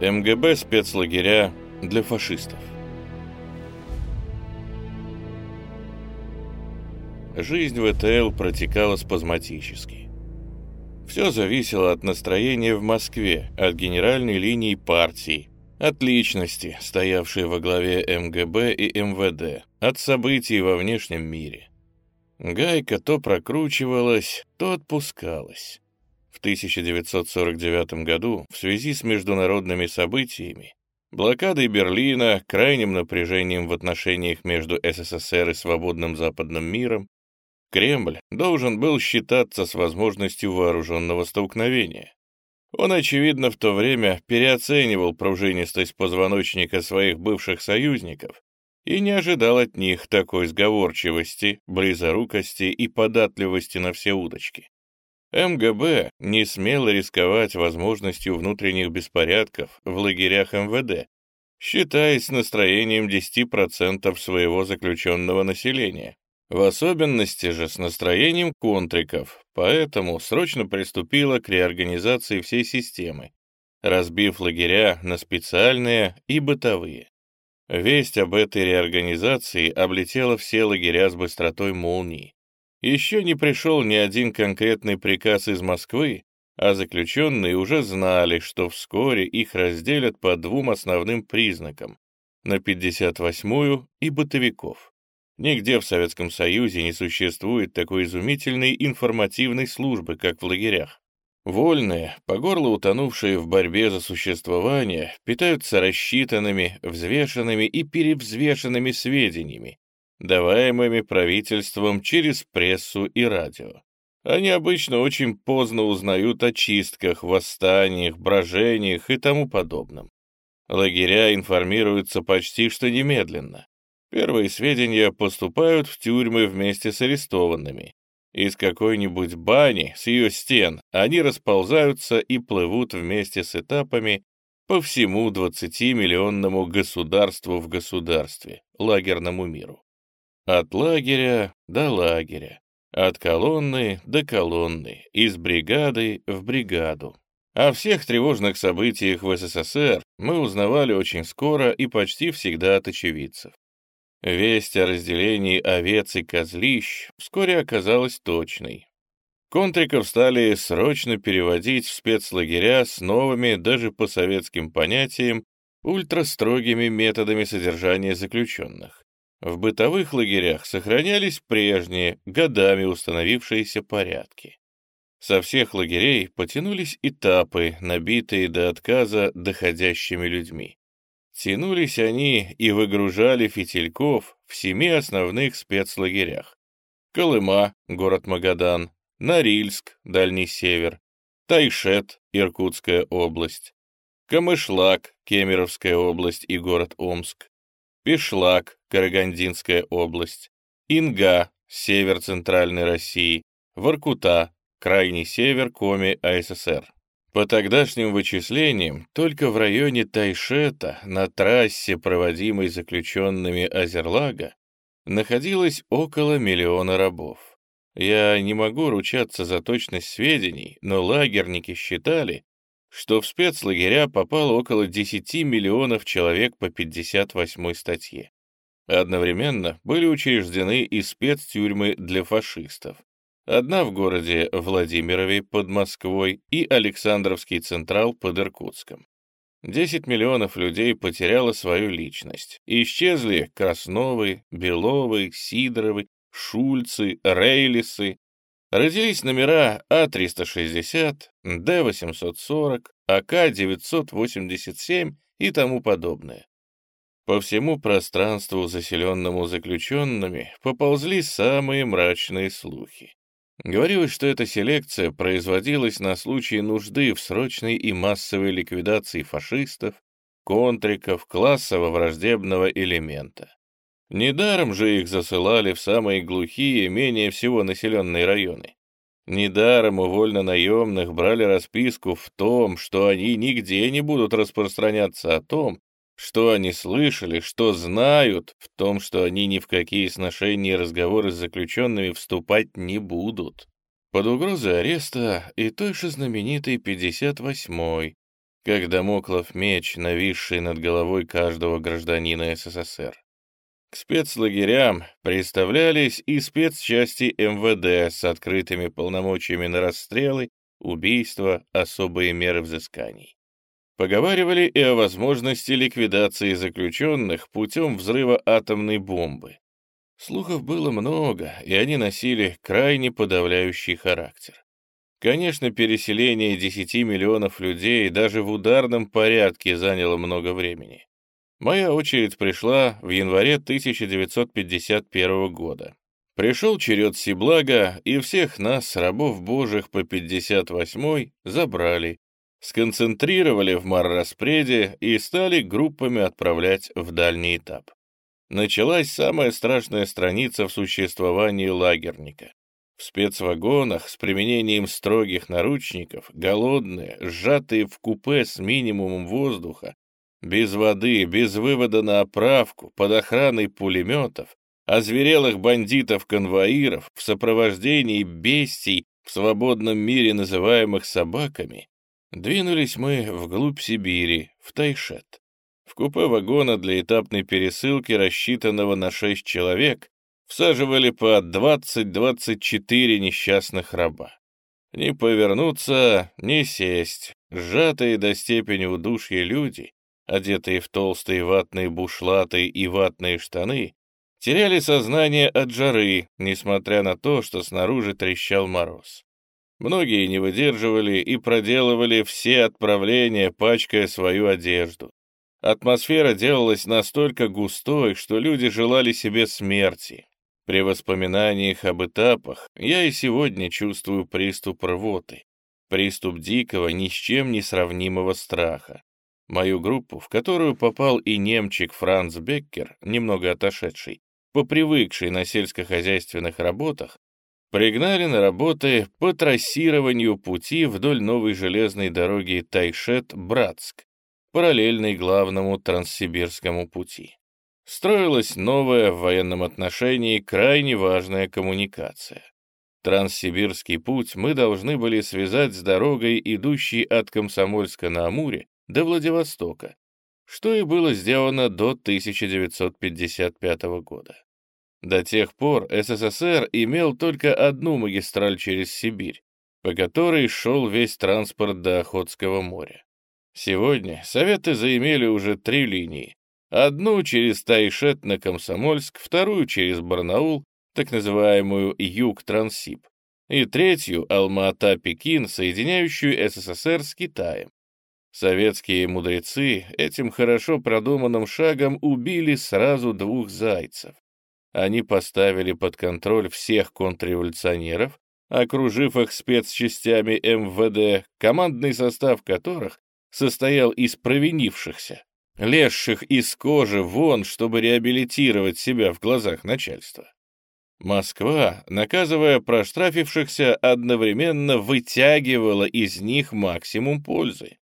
МГБ спецлагеря для фашистов. Жизнь в ЭТЛ протекала спазматически. Все зависело от настроения в Москве, от генеральной линии партии, от личности, стоявшей во главе МГБ и МВД, от событий во внешнем мире. Гайка то прокручивалась, то отпускалась. В 1949 году в связи с международными событиями, блокадой Берлина, крайним напряжением в отношениях между СССР и свободным западным миром, Кремль должен был считаться с возможностью вооруженного столкновения. Он, очевидно, в то время переоценивал пружинистость позвоночника своих бывших союзников и не ожидал от них такой сговорчивости, близорукости и податливости на все удочки. МГБ не смело рисковать возможностью внутренних беспорядков в лагерях МВД, считаясь настроением 10% своего заключенного населения. В особенности же с настроением контриков, поэтому срочно приступила к реорганизации всей системы, разбив лагеря на специальные и бытовые. Весть об этой реорганизации облетела все лагеря с быстротой молнии. Еще не пришел ни один конкретный приказ из Москвы, а заключенные уже знали, что вскоре их разделят по двум основным признакам — на 58-ю и бытовиков. Нигде в Советском Союзе не существует такой изумительной информативной службы, как в лагерях. Вольные, по горло утонувшие в борьбе за существование, питаются рассчитанными, взвешенными и перевзвешенными сведениями, даваемыми правительством через прессу и радио. Они обычно очень поздно узнают о чистках, восстаниях, брожениях и тому подобном. Лагеря информируются почти что немедленно. Первые сведения поступают в тюрьмы вместе с арестованными. Из какой-нибудь бани, с ее стен, они расползаются и плывут вместе с этапами по всему 20-миллионному государству в государстве, лагерному миру. От лагеря до лагеря, от колонны до колонны, из бригады в бригаду. О всех тревожных событиях в СССР мы узнавали очень скоро и почти всегда от очевидцев. Весть о разделении овец и козлищ вскоре оказалась точной. Контриков стали срочно переводить в спецлагеря с новыми, даже по советским понятиям, ультрастрогими методами содержания заключенных. В бытовых лагерях сохранялись прежние, годами установившиеся порядки. Со всех лагерей потянулись этапы, набитые до отказа доходящими людьми. Тянулись они и выгружали фитильков в семи основных спецлагерях. Колыма, город Магадан, Норильск, Дальний Север, Тайшет, Иркутская область, Камышлак, Кемеровская область и город Омск, Пешлак, Карагандинская область, Инга, север Центральной России, Воркута, крайний север Коми АССР. По тогдашним вычислениям, только в районе Тайшета, на трассе, проводимой заключенными Азерлага, находилось около миллиона рабов. Я не могу ручаться за точность сведений, но лагерники считали, что в спецлагеря попало около 10 миллионов человек по 58 статье. Одновременно были учреждены и спецтюрьмы для фашистов, Одна в городе Владимирове под Москвой и Александровский Централ под Иркутском. 10 миллионов людей потеряло свою личность. Исчезли Красновы, Беловы, Сидоровы, Шульцы, Рейлисы. Родились номера А-360, Д-840, АК-987 и тому подобное. По всему пространству, заселенному заключенными, поползли самые мрачные слухи. Говорилось, что эта селекция производилась на случай нужды в срочной и массовой ликвидации фашистов, контриков, классово-враждебного элемента. Недаром же их засылали в самые глухие, менее всего населенные районы. Недаром у вольно-наемных брали расписку в том, что они нигде не будут распространяться о том, что они слышали, что знают, в том, что они ни в какие сношения и разговоры с заключенными вступать не будут. Под угрозой ареста и той же знаменитой 58-й, как домоклов меч, нависший над головой каждого гражданина СССР. К спецлагерям представлялись и спецчасти МВД с открытыми полномочиями на расстрелы, убийства, особые меры взысканий. Поговаривали и о возможности ликвидации заключенных путем взрыва атомной бомбы. Слухов было много, и они носили крайне подавляющий характер. Конечно, переселение 10 миллионов людей даже в ударном порядке заняло много времени. Моя очередь пришла в январе 1951 года. Пришел черед Сиблага, и всех нас, рабов божьих по 58-й, забрали, сконцентрировали в Марраспреде и стали группами отправлять в дальний этап. Началась самая страшная страница в существовании лагерника. В спецвагонах с применением строгих наручников, голодные, сжатые в купе с минимумом воздуха, без воды, без вывода на оправку, под охраной пулеметов, озверелых бандитов-конвоиров в сопровождении бестий в свободном мире, называемых собаками, двинулись мы вглубь Сибири, в Тайшет. В купе вагона для этапной пересылки, рассчитанного на шесть человек, всаживали по 20-24 несчастных раба. Не повернуться, не сесть, сжатые до степени удушья люди, одетые в толстые ватные бушлаты и ватные штаны, теряли сознание от жары, несмотря на то, что снаружи трещал мороз. Многие не выдерживали и проделывали все отправления, пачкая свою одежду. Атмосфера делалась настолько густой, что люди желали себе смерти. При воспоминаниях об этапах я и сегодня чувствую приступ рвоты, приступ дикого, ни с чем не сравнимого страха. Мою группу, в которую попал и немчик Франц Беккер, немного отошедший, попривыкший на сельскохозяйственных работах, пригнали на работы по трассированию пути вдоль новой железной дороги Тайшет-Братск, параллельной главному Транссибирскому пути. Строилась новая в военном отношении крайне важная коммуникация. Транссибирский путь мы должны были связать с дорогой, идущей от Комсомольска на Амуре до Владивостока, что и было сделано до 1955 года. До тех пор СССР имел только одну магистраль через Сибирь, по которой шел весь транспорт до Охотского моря. Сегодня Советы заимели уже три линии. Одну через Тайшет на Комсомольск, вторую через Барнаул, так называемую Юг-Транссиб, и третью Алма-Ата-Пекин, соединяющую СССР с Китаем. Советские мудрецы этим хорошо продуманным шагом убили сразу двух зайцев. Они поставили под контроль всех контрреволюционеров, окружив их спецчастями МВД, командный состав которых состоял из провинившихся, лезших из кожи вон, чтобы реабилитировать себя в глазах начальства. Москва, наказывая проштрафившихся, одновременно вытягивала из них максимум пользы.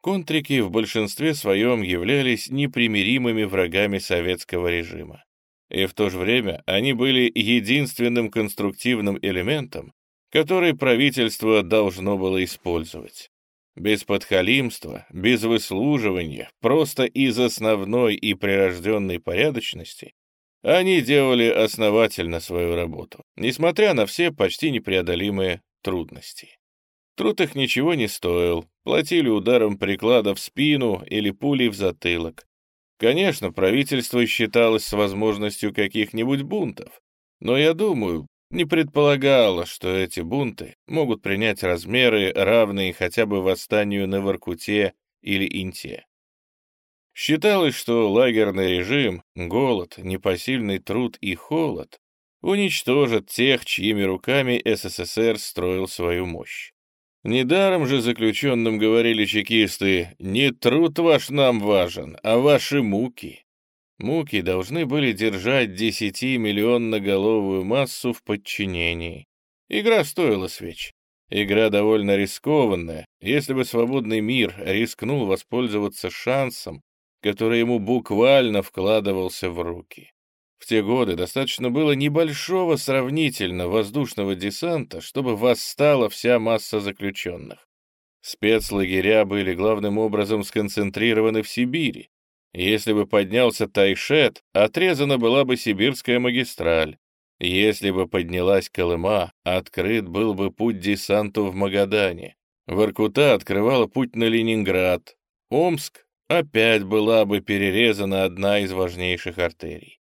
Контрики в большинстве своем являлись непримиримыми врагами советского режима. И в то же время они были единственным конструктивным элементом, который правительство должно было использовать. Без подхалимства, без выслуживания, просто из основной и прирожденной порядочности, они делали основательно свою работу, несмотря на все почти непреодолимые трудности. Труд их ничего не стоил, платили ударом приклада в спину или пулей в затылок. Конечно, правительство считалось с возможностью каких-нибудь бунтов, но я думаю, не предполагало, что эти бунты могут принять размеры, равные хотя бы восстанию на Воркуте или Инте. Считалось, что лагерный режим, голод, непосильный труд и холод уничтожат тех, чьими руками СССР строил свою мощь. Недаром же заключенным говорили чекисты, не труд ваш нам важен, а ваши муки. Муки должны были держать десятимиллионноголовую массу в подчинении. Игра стоила свеч. Игра довольно рискованная. Если бы свободный мир рискнул воспользоваться шансом, который ему буквально вкладывался в руки. Те годы достаточно было небольшого сравнительно воздушного десанта, чтобы восстала вся масса заключенных. Спецлагеря были главным образом сконцентрированы в Сибири. Если бы поднялся Тайшет, отрезана была бы сибирская магистраль. Если бы поднялась Колыма, открыт был бы путь десанту в Магадане. Воркута открывала путь на Ленинград. Омск опять была бы перерезана одна из важнейших артерий.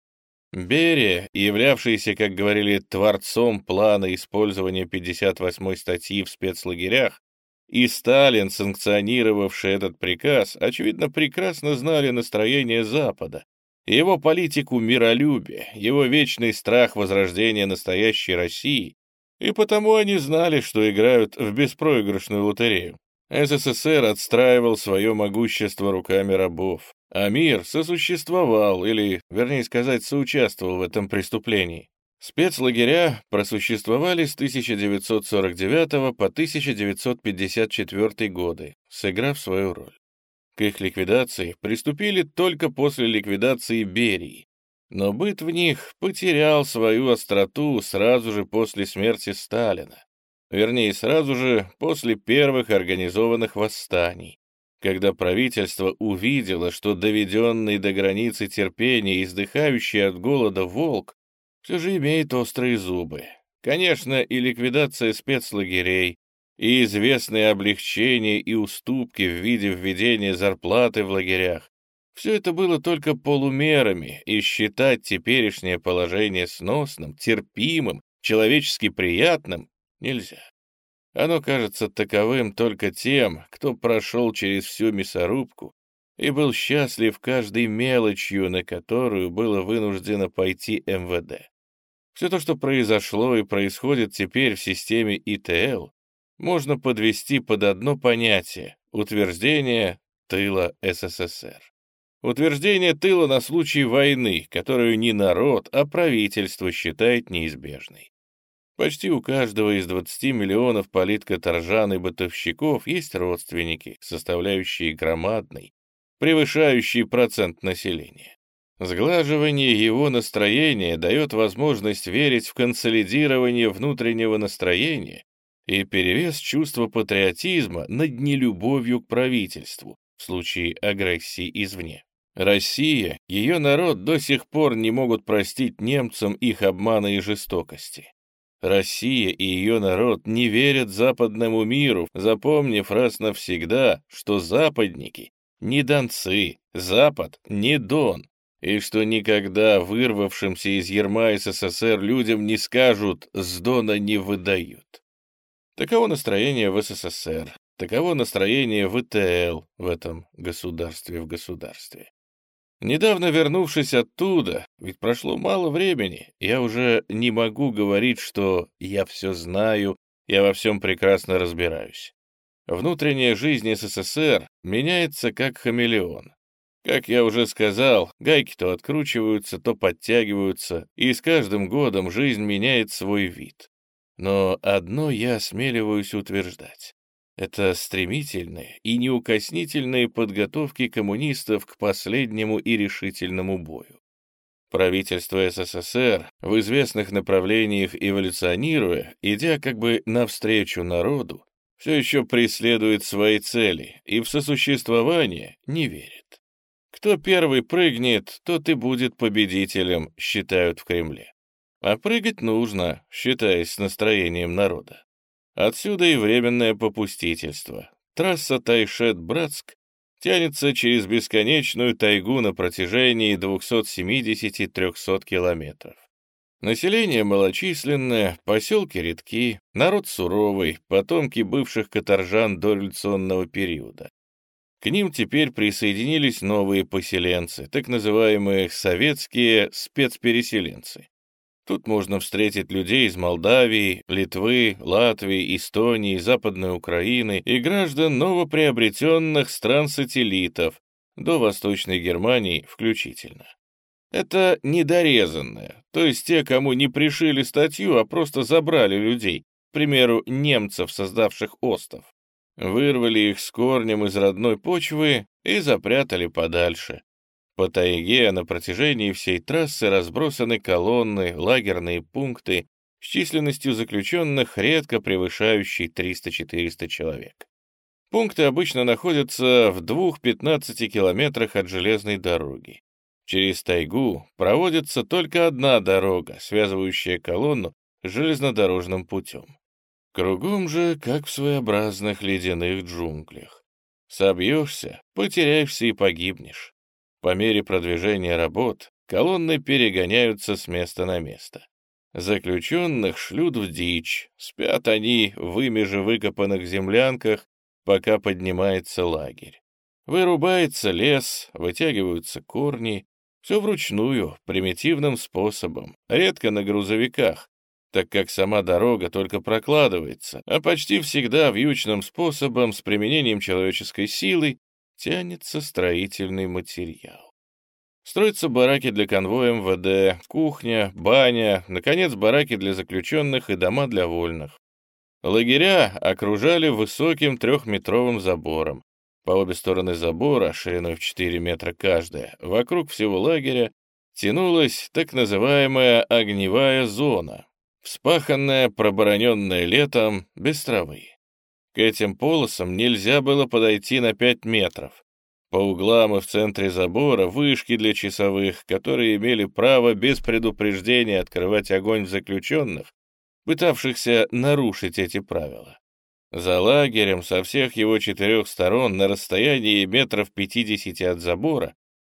Берия, являвшийся, как говорили, творцом плана использования 58-й статьи в спецлагерях, и Сталин, санкционировавший этот приказ, очевидно, прекрасно знали настроение Запада, его политику миролюбия, его вечный страх возрождения настоящей России, и потому они знали, что играют в беспроигрышную лотерею. СССР отстраивал свое могущество руками рабов, а мир сосуществовал, или, вернее сказать, соучаствовал в этом преступлении. Спецлагеря просуществовали с 1949 по 1954 годы, сыграв свою роль. К их ликвидации приступили только после ликвидации Берии, но быт в них потерял свою остроту сразу же после смерти Сталина, вернее, сразу же после первых организованных восстаний, когда правительство увидело, что доведенный до границы терпения издыхающий от голода волк все же имеет острые зубы. Конечно, и ликвидация спецлагерей, и известные облегчения и уступки в виде введения зарплаты в лагерях. Все это было только полумерами, и считать теперешнее положение сносным, терпимым, человечески приятным нельзя. Оно кажется таковым только тем, кто прошел через всю мясорубку и был счастлив каждой мелочью, на которую было вынуждено пойти МВД. Все то, что произошло и происходит теперь в системе ИТЛ, можно подвести под одно понятие — утверждение тыла СССР. Утверждение тыла на случай войны, которую не народ, а правительство считает неизбежной. Почти у каждого из 20 миллионов политкоторжан и бытовщиков есть родственники, составляющие громадный, превышающий процент населения. Сглаживание его настроения дает возможность верить в консолидирование внутреннего настроения и перевес чувства патриотизма над нелюбовью к правительству в случае агрессии извне. Россия, ее народ до сих пор не могут простить немцам их обмана и жестокости. Россия и ее народ не верят западному миру, запомнив раз навсегда, что западники не донцы, Запад не Дон, и что никогда вырвавшимся из ерма СССР людям не скажут «с Дона не выдают». Таково настроение в СССР, таково настроение в ИТЛ, в этом государстве в государстве. Недавно вернувшись оттуда, ведь прошло мало времени, я уже не могу говорить, что я все знаю, я во всем прекрасно разбираюсь. Внутренняя жизнь СССР меняется как хамелеон. Как я уже сказал, гайки то откручиваются, то подтягиваются, и с каждым годом жизнь меняет свой вид. Но одно я осмеливаюсь утверждать. Это стремительные и неукоснительные подготовки коммунистов к последнему и решительному бою. Правительство СССР, в известных направлениях эволюционируя, идя как бы навстречу народу, все еще преследует свои цели и в сосуществование не верит. Кто первый прыгнет, тот и будет победителем, считают в Кремле. А прыгать нужно, считаясь с настроением народа. Отсюда и временное попустительство. Трасса Тайшет-Братск тянется через бесконечную тайгу на протяжении 270-300 километров. Население малочисленное, поселки редки, народ суровый, потомки бывших каторжан дореволюционного периода. К ним теперь присоединились новые поселенцы, так называемые советские спецпереселенцы. Тут можно встретить людей из Молдавии, Литвы, Латвии, Эстонии, Западной Украины и граждан новоприобретенных стран-сателлитов, до Восточной Германии включительно. Это недорезанные, то есть те, кому не пришили статью, а просто забрали людей, к примеру, немцев, создавших остов вырвали их с корнем из родной почвы и запрятали подальше. По тайге на протяжении всей трассы разбросаны колонны, лагерные пункты с численностью заключенных, редко превышающей 300-400 человек. Пункты обычно находятся в 2-15 километрах от железной дороги. Через тайгу проводится только одна дорога, связывающая колонну с железнодорожным путем. Кругом же, как в своеобразных ледяных джунглях. Собьешься, потеряешься и погибнешь. По мере продвижения работ колонны перегоняются с места на место. Заключенных шлют в дичь, спят они в ими же выкопанных землянках, пока поднимается лагерь. Вырубается лес, вытягиваются корни, все вручную, примитивным способом, редко на грузовиках, так как сама дорога только прокладывается, а почти всегда вьючным способом с применением человеческой силы тянется строительный материал. Строятся бараки для конвоя МВД, кухня, баня, наконец, бараки для заключенных и дома для вольных. Лагеря окружали высоким трехметровым забором. По обе стороны забора, шириной в 4 метра каждая, вокруг всего лагеря тянулась так называемая огневая зона, вспаханная, пробороненная летом, без травы. К этим полосам нельзя было подойти на 5 метров. По углам и в центре забора вышки для часовых, которые имели право без предупреждения открывать огонь в заключенных, пытавшихся нарушить эти правила. За лагерем со всех его четырех сторон на расстоянии метров 50 от забора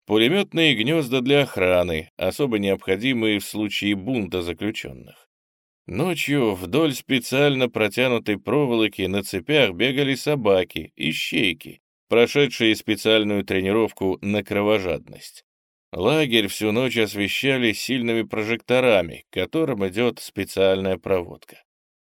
пулеметные гнезда для охраны, особо необходимые в случае бунта заключенных. Ночью вдоль специально протянутой проволоки на цепях бегали собаки, ищейки, прошедшие специальную тренировку на кровожадность. Лагерь всю ночь освещали сильными прожекторами, к которым идет специальная проводка.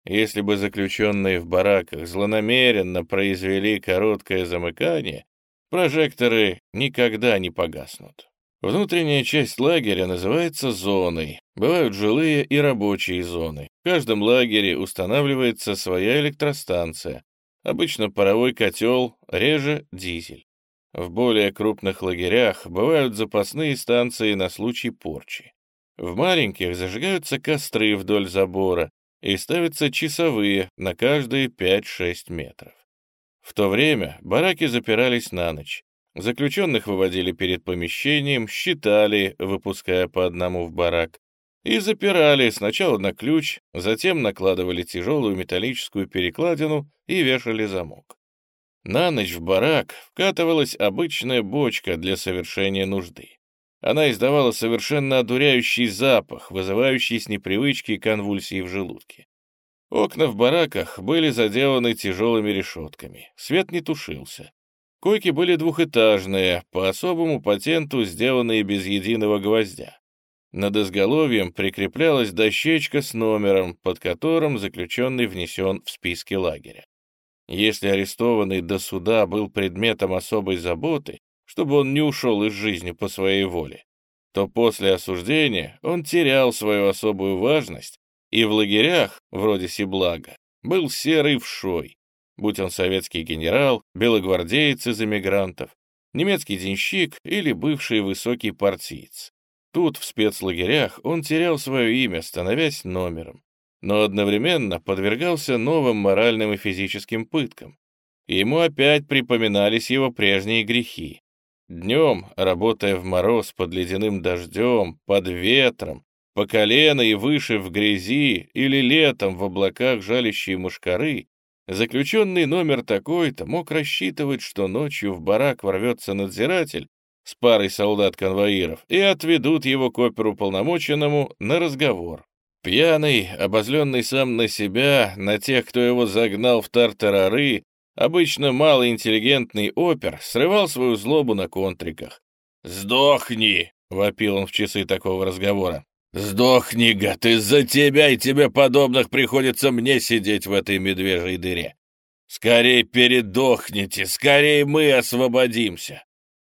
Если бы заключенные в бараках злонамеренно произвели короткое замыкание, прожекторы никогда не погаснут. Внутренняя часть лагеря называется зоной. Бывают жилые и рабочие зоны. В каждом лагере устанавливается своя электростанция, Обычно паровой котел, реже дизель. В более крупных лагерях бывают запасные станции на случай порчи. В маленьких зажигаются костры вдоль забора и ставятся часовые на каждые 5-6 метров. В то время бараки запирались на ночь. Заключенных выводили перед помещением, считали, выпуская по одному в барак, и запирали сначала на ключ, затем накладывали тяжелую металлическую перекладину и вешали замок. На ночь в барак вкатывалась обычная бочка для совершения нужды. Она издавала совершенно одуряющий запах, вызывающий с непривычки конвульсии в желудке. Окна в бараках были заделаны тяжелыми решетками, свет не тушился. Койки были двухэтажные, по особому патенту сделанные без единого гвоздя. Над изголовьем прикреплялась дощечка с номером, под которым заключенный внесен в списки лагеря. Если арестованный до суда был предметом особой заботы, чтобы он не ушел из жизни по своей воле, то после осуждения он терял свою особую важность и в лагерях, вроде Сиблага, был серый вшой, будь он советский генерал, белогвардеец из эмигрантов, немецкий денщик или бывший высокий партиец. Тут, в спецлагерях, он терял свое имя, становясь номером, но одновременно подвергался новым моральным и физическим пыткам. Ему опять припоминались его прежние грехи. Днем, работая в мороз под ледяным дождем, под ветром, по колено и выше в грязи или летом в облаках жалящие мушкары, заключенный номер такой-то мог рассчитывать, что ночью в барак ворвется надзиратель с парой солдат-конвоиров и отведут его к оперуполномоченному на разговор. Пьяный, обозленный сам на себя, на тех, кто его загнал в тартарары, обычно малоинтеллигентный опер срывал свою злобу на контриках. «Сдохни!» — вопил он в часы такого разговора. «Сдохни, гад! Из-за тебя и тебе подобных приходится мне сидеть в этой медвежьей дыре! Скорей передохните, скорей мы освободимся!»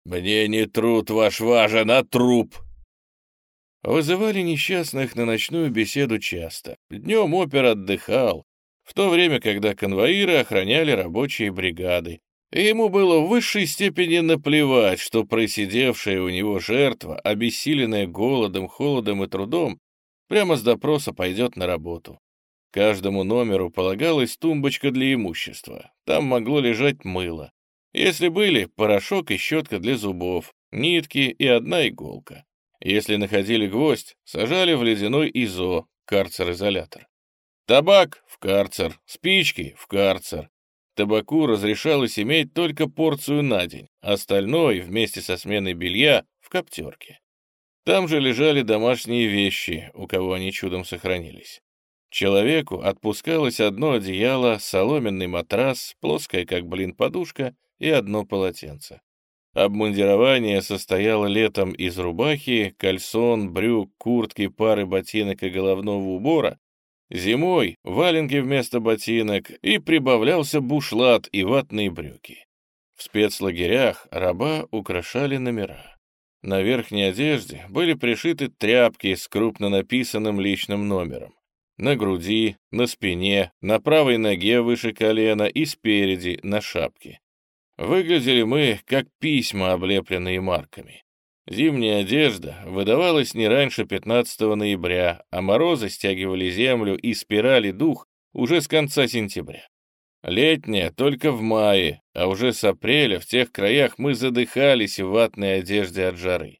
«Мне не труд ваш важен, а труп!» Вызывали несчастных на ночную беседу часто. Днем опер отдыхал, в то время, когда конвоиры охраняли рабочие бригады. И ему было в высшей степени наплевать, что просидевшая у него жертва, обессиленная голодом, холодом и трудом, прямо с допроса пойдет на работу. Каждому номеру полагалась тумбочка для имущества. Там могло лежать мыло. Если были, порошок и щетка для зубов, нитки и одна иголка. Если находили гвоздь, сажали в ледяной ИЗО, карцер-изолятор. Табак — в карцер, спички — в карцер. Табаку разрешалось иметь только порцию на день, остальное вместе со сменой белья в коптерке. Там же лежали домашние вещи, у кого они чудом сохранились. Человеку отпускалось одно одеяло, соломенный матрас, плоская как блин подушка и одно полотенце. Обмундирование состояло летом из рубахи, кальсон, брюк, куртки, пары ботинок и головного убора, Зимой валенки вместо ботинок и прибавлялся бушлат и ватные брюки. В спецлагерях раба украшали номера. На верхней одежде были пришиты тряпки с крупно написанным личным номером. На груди, на спине, на правой ноге выше колена и спереди, на шапке. Выглядели мы, как письма, облепленные марками. Зимняя одежда выдавалась не раньше 15 ноября, а морозы стягивали землю и спирали дух уже с конца сентября. Летняя только в мае, а уже с апреля в тех краях мы задыхались в ватной одежде от жары.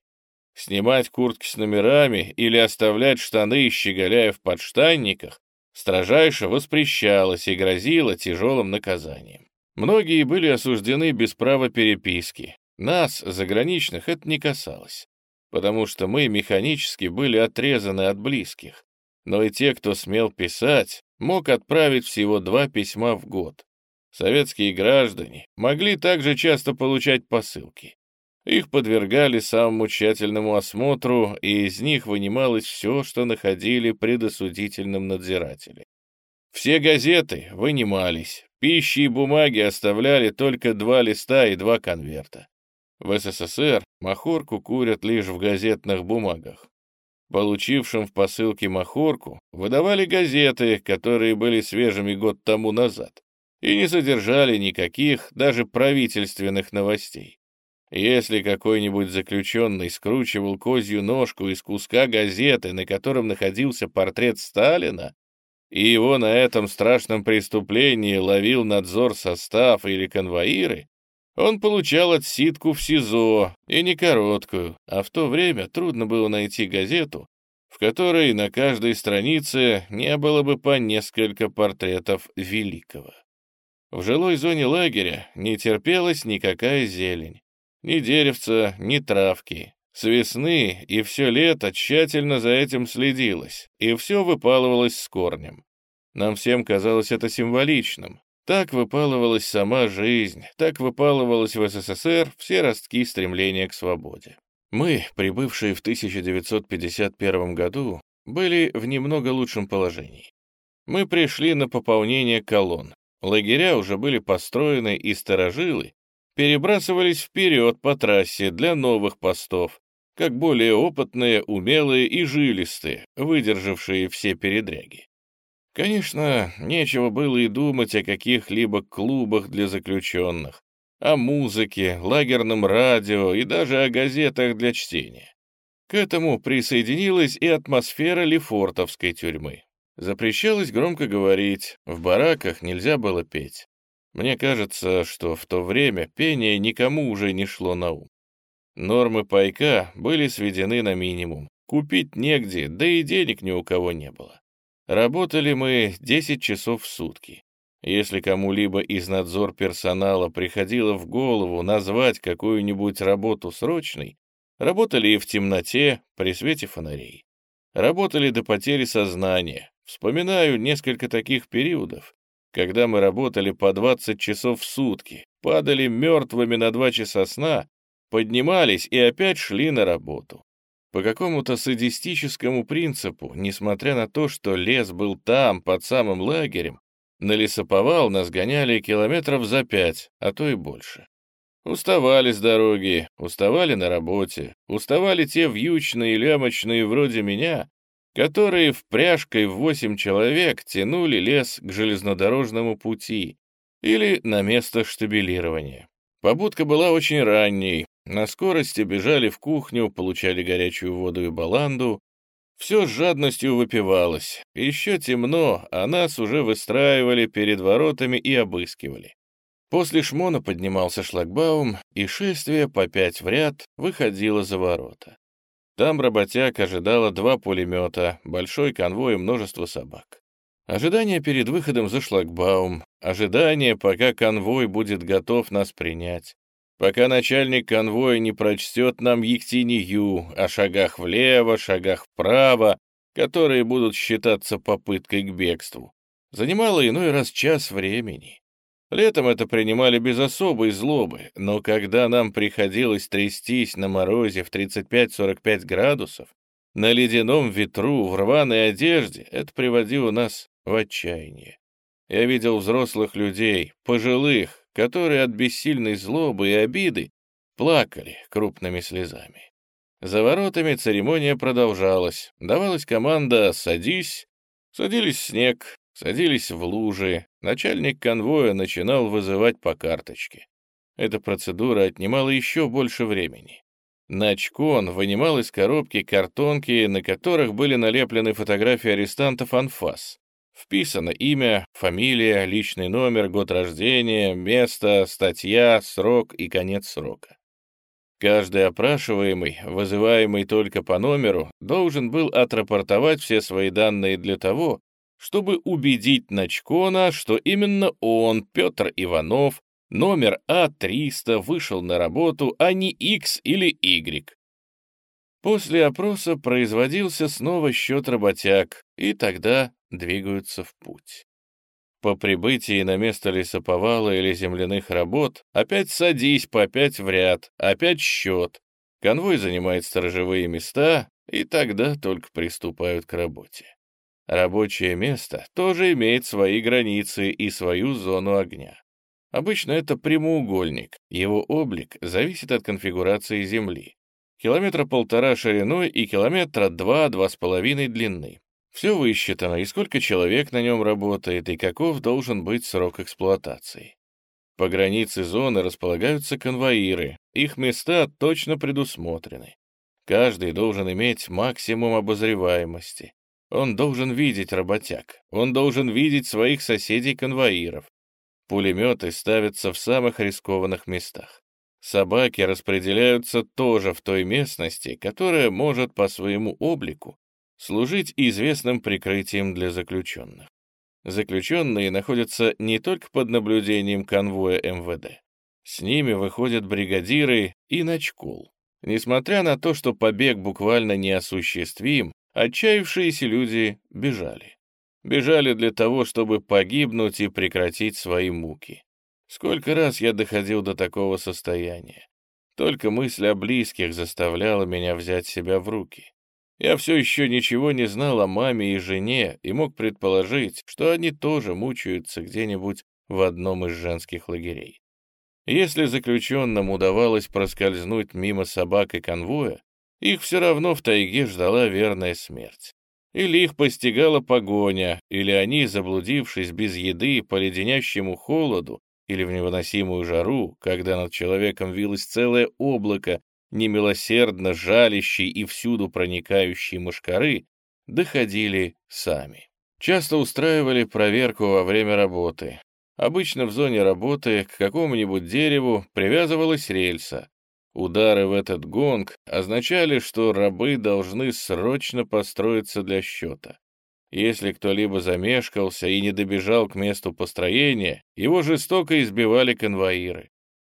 Снимать куртки с номерами или оставлять штаны, щеголяя в подштанниках, строжайше воспрещалось и грозило тяжелым наказанием. Многие были осуждены без права переписки, нас, заграничных, это не касалось, потому что мы механически были отрезаны от близких. Но и те, кто смел писать, мог отправить всего два письма в год. Советские граждане могли также часто получать посылки. Их подвергали самому тщательному осмотру, и из них вынималось все, что находили предосудительным надзиратели. Все газеты вынимались, пищи и бумаги оставляли только два листа и два конверта. В СССР махорку курят лишь в газетных бумагах. Получившим в посылке махорку выдавали газеты, которые были свежими год тому назад, и не содержали никаких, даже правительственных новостей. Если какой-нибудь заключенный скручивал козью ножку из куска газеты, на котором находился портрет Сталина, и его на этом страшном преступлении ловил надзор состав или конвоиры, он получал отсидку в СИЗО, и не короткую, а в то время трудно было найти газету, в которой на каждой странице не было бы по несколько портретов великого. В жилой зоне лагеря не терпелась никакая зелень, ни деревца, ни травки. С весны и все лето тщательно за этим следилось, и все выпалывалось с корнем. Нам всем казалось это символичным, так выпалывалась сама жизнь, так выпалывалась в СССР все ростки стремления к свободе. Мы, прибывшие в 1951 году, были в немного лучшем положении. Мы пришли на пополнение колонн. Лагеря уже были построены, и сторожилы перебрасывались вперед по трассе для новых постов, как более опытные, умелые и жилистые, выдержавшие все передряги. Конечно, нечего было и думать о каких-либо клубах для заключенных, о музыке, лагерном радио и даже о газетах для чтения. К этому присоединилась и атмосфера Лефортовской тюрьмы. Запрещалось громко говорить, в бараках нельзя было петь. Мне кажется, что в то время пение никому уже не шло на ум. Нормы пайка были сведены на минимум. Купить негде, да и денег ни у кого не было. Работали мы 10 часов в сутки. Если кому-либо из надзор персонала приходило в голову назвать какую-нибудь работу срочной, работали и в темноте, при свете фонарей. Работали до потери сознания. Вспоминаю несколько таких периодов, когда мы работали по 20 часов в сутки, падали мертвыми на 2 часа сна, поднимались и опять шли на работу. По какому-то садистическому принципу, несмотря на то, что лес был там, под самым лагерем, на лесоповал нас гоняли километров за пять, а то и больше. Уставали с дороги, уставали на работе, уставали те вьючные и лямочные вроде меня, которые впряжкой в восемь человек тянули лес к железнодорожному пути или на место штабелирования. Побудка была очень ранней, на скорости бежали в кухню, получали горячую воду и баланду. Все с жадностью выпивалось. Еще темно, а нас уже выстраивали перед воротами и обыскивали. После шмона поднимался шлагбаум, и шествие по пять в ряд выходило за ворота. Там работяг ожидало два пулемета, большой конвой и множество собак. Ожидание перед выходом за шлагбаум, ожидание, пока конвой будет готов нас принять, пока начальник конвоя не прочтет нам Ектинию о шагах влево, шагах вправо, которые будут считаться попыткой к бегству. Занимало иной раз час времени. Летом это принимали без особой злобы, но когда нам приходилось трястись на морозе в 35-45 градусов, на ледяном ветру, в рваной одежде, это приводило нас в отчаяние. Я видел взрослых людей, пожилых, которые от бессильной злобы и обиды плакали крупными слезами. За воротами церемония продолжалась. Давалась команда «садись», садились в снег, садились в лужи. Начальник конвоя начинал вызывать по карточке. Эта процедура отнимала еще больше времени. Начкон вынимал из коробки картонки, на которых были налеплены фотографии арестантов анфас. Вписано имя, фамилия, личный номер, год рождения, место, статья, срок и конец срока. Каждый опрашиваемый, вызываемый только по номеру, должен был отрапортовать все свои данные для того, чтобы убедить Начкона, что именно он, Петр Иванов, номер А300, вышел на работу, а не X или Y. После опроса производился снова счет работяг, и тогда двигаются в путь. По прибытии на место лесоповала или земляных работ опять садись по пять в ряд, опять счет. Конвой занимает сторожевые места, и тогда только приступают к работе. Рабочее место тоже имеет свои границы и свою зону огня. Обычно это прямоугольник, его облик зависит от конфигурации земли. Километра полтора шириной и километра два-два с половиной длины. Все высчитано, и сколько человек на нем работает, и каков должен быть срок эксплуатации. По границе зоны располагаются конвоиры, их места точно предусмотрены. Каждый должен иметь максимум обозреваемости. Он должен видеть работяг, он должен видеть своих соседей-конвоиров. Пулеметы ставятся в самых рискованных местах. Собаки распределяются тоже в той местности, которая может по своему облику служить известным прикрытием для заключенных. Заключенные находятся не только под наблюдением конвоя МВД. С ними выходят бригадиры и начкол. Несмотря на то, что побег буквально неосуществим, отчаявшиеся люди бежали. Бежали для того, чтобы погибнуть и прекратить свои муки. Сколько раз я доходил до такого состояния. Только мысль о близких заставляла меня взять себя в руки. Я все еще ничего не знал о маме и жене и мог предположить, что они тоже мучаются где-нибудь в одном из женских лагерей. Если заключенным удавалось проскользнуть мимо собак и конвоя, их все равно в тайге ждала верная смерть. Или их постигала погоня, или они, заблудившись без еды по леденящему холоду или в невыносимую жару, когда над человеком вилось целое облако немилосердно жалящей и всюду проникающей мушкары, доходили сами. Часто устраивали проверку во время работы. Обычно в зоне работы к какому-нибудь дереву привязывалась рельса. Удары в этот гонг означали, что рабы должны срочно построиться для счета. Если кто-либо замешкался и не добежал к месту построения, его жестоко избивали конвоиры.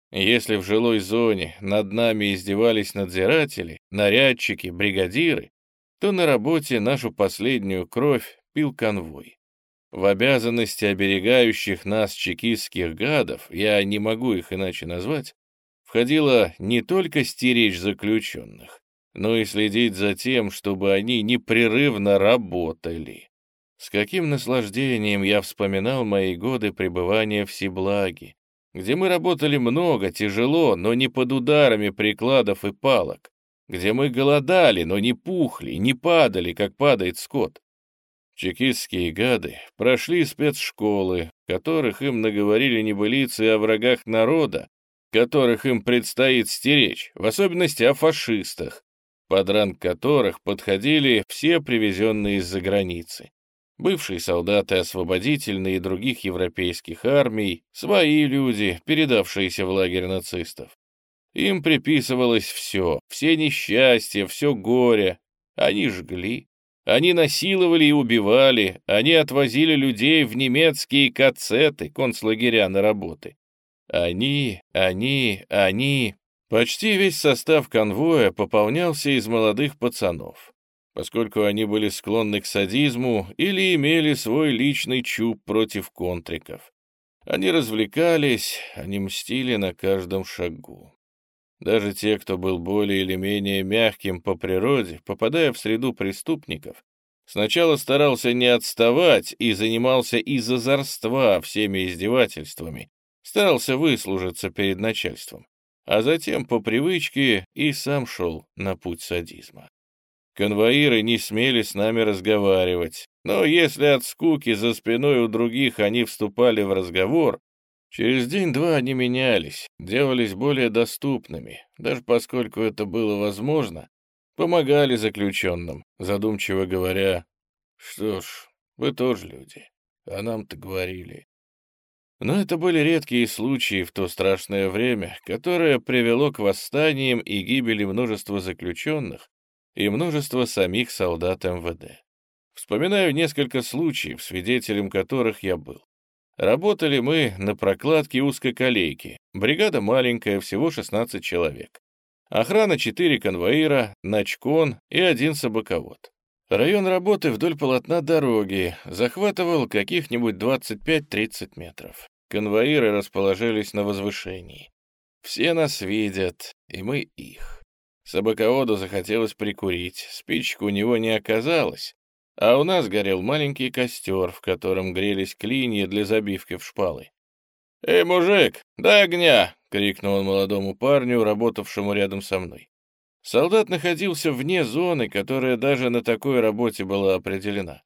Если в жилой зоне над нами издевались надзиратели, нарядчики, бригадиры, то на работе нашу последнюю кровь пил конвой. В обязанности оберегающих нас чекистских гадов, я не могу их иначе назвать, входило не только стеречь заключенных, но и следить за тем, чтобы они непрерывно работали. С каким наслаждением я вспоминал мои годы пребывания в Сиблаге, где мы работали много, тяжело, но не под ударами прикладов и палок, где мы голодали, но не пухли, не падали, как падает скот. Чекистские гады прошли спецшколы, которых им наговорили небылицы о врагах народа, которых им предстоит стеречь, в особенности о фашистах. Под ранг которых подходили все привезенные из-за границы. Бывшие солдаты освободительной и других европейских армий, свои люди, передавшиеся в лагерь нацистов. Им приписывалось все, все несчастья, все горе. Они жгли, они насиловали и убивали, они отвозили людей в немецкие кацеты, концлагеря на работы. Они, они, они... Почти весь состав конвоя пополнялся из молодых пацанов, поскольку они были склонны к садизму или имели свой личный чуб против контриков. Они развлекались, они мстили на каждом шагу. Даже те, кто был более или менее мягким по природе, попадая в среду преступников, сначала старался не отставать и занимался из озорства всеми издевательствами, старался выслужиться перед начальством, а затем по привычке и сам шел на путь садизма. Конвоиры не смели с нами разговаривать, но если от скуки за спиной у других они вступали в разговор, Через день-два они менялись, делались более доступными, даже поскольку это было возможно, помогали заключенным, задумчиво говоря, «Что ж, вы тоже люди, а нам-то говорили». Но это были редкие случаи в то страшное время, которое привело к восстаниям и гибели множества заключенных и множества самих солдат МВД. Вспоминаю несколько случаев, свидетелем которых я был. Работали мы на прокладке узкой колейки. Бригада маленькая, всего 16 человек. Охрана 4 конвоира, начкон и один собаковод. Район работы вдоль полотна дороги захватывал каких-нибудь 25-30 метров. Конвоиры расположились на возвышении. Все нас видят, и мы их. Собаководу захотелось прикурить, спичку у него не оказалось, а у нас горел маленький костер, в котором грелись клинья для забивки в шпалы. «Эй, мужик, дай огня!» — крикнул он молодому парню, работавшему рядом со мной. Солдат находился вне зоны, которая даже на такой работе была определена.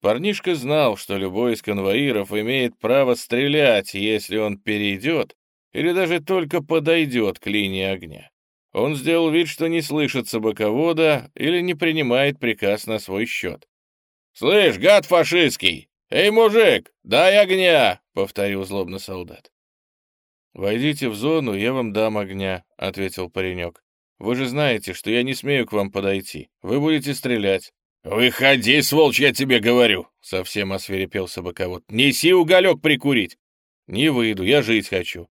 Парнишка знал, что любой из конвоиров имеет право стрелять, если он перейдет или даже только подойдет к линии огня. Он сделал вид, что не слышит собаковода или не принимает приказ на свой счет. «Слышь, гад фашистский! Эй, мужик, дай огня!» — повторил злобно солдат. «Войдите в зону, я вам дам огня», — ответил паренек. «Вы же знаете, что я не смею к вам подойти. Вы будете стрелять». «Выходи, сволочь, я тебе говорю!» — совсем осверепел собаковод. «Неси уголек прикурить!» «Не выйду, я жить хочу».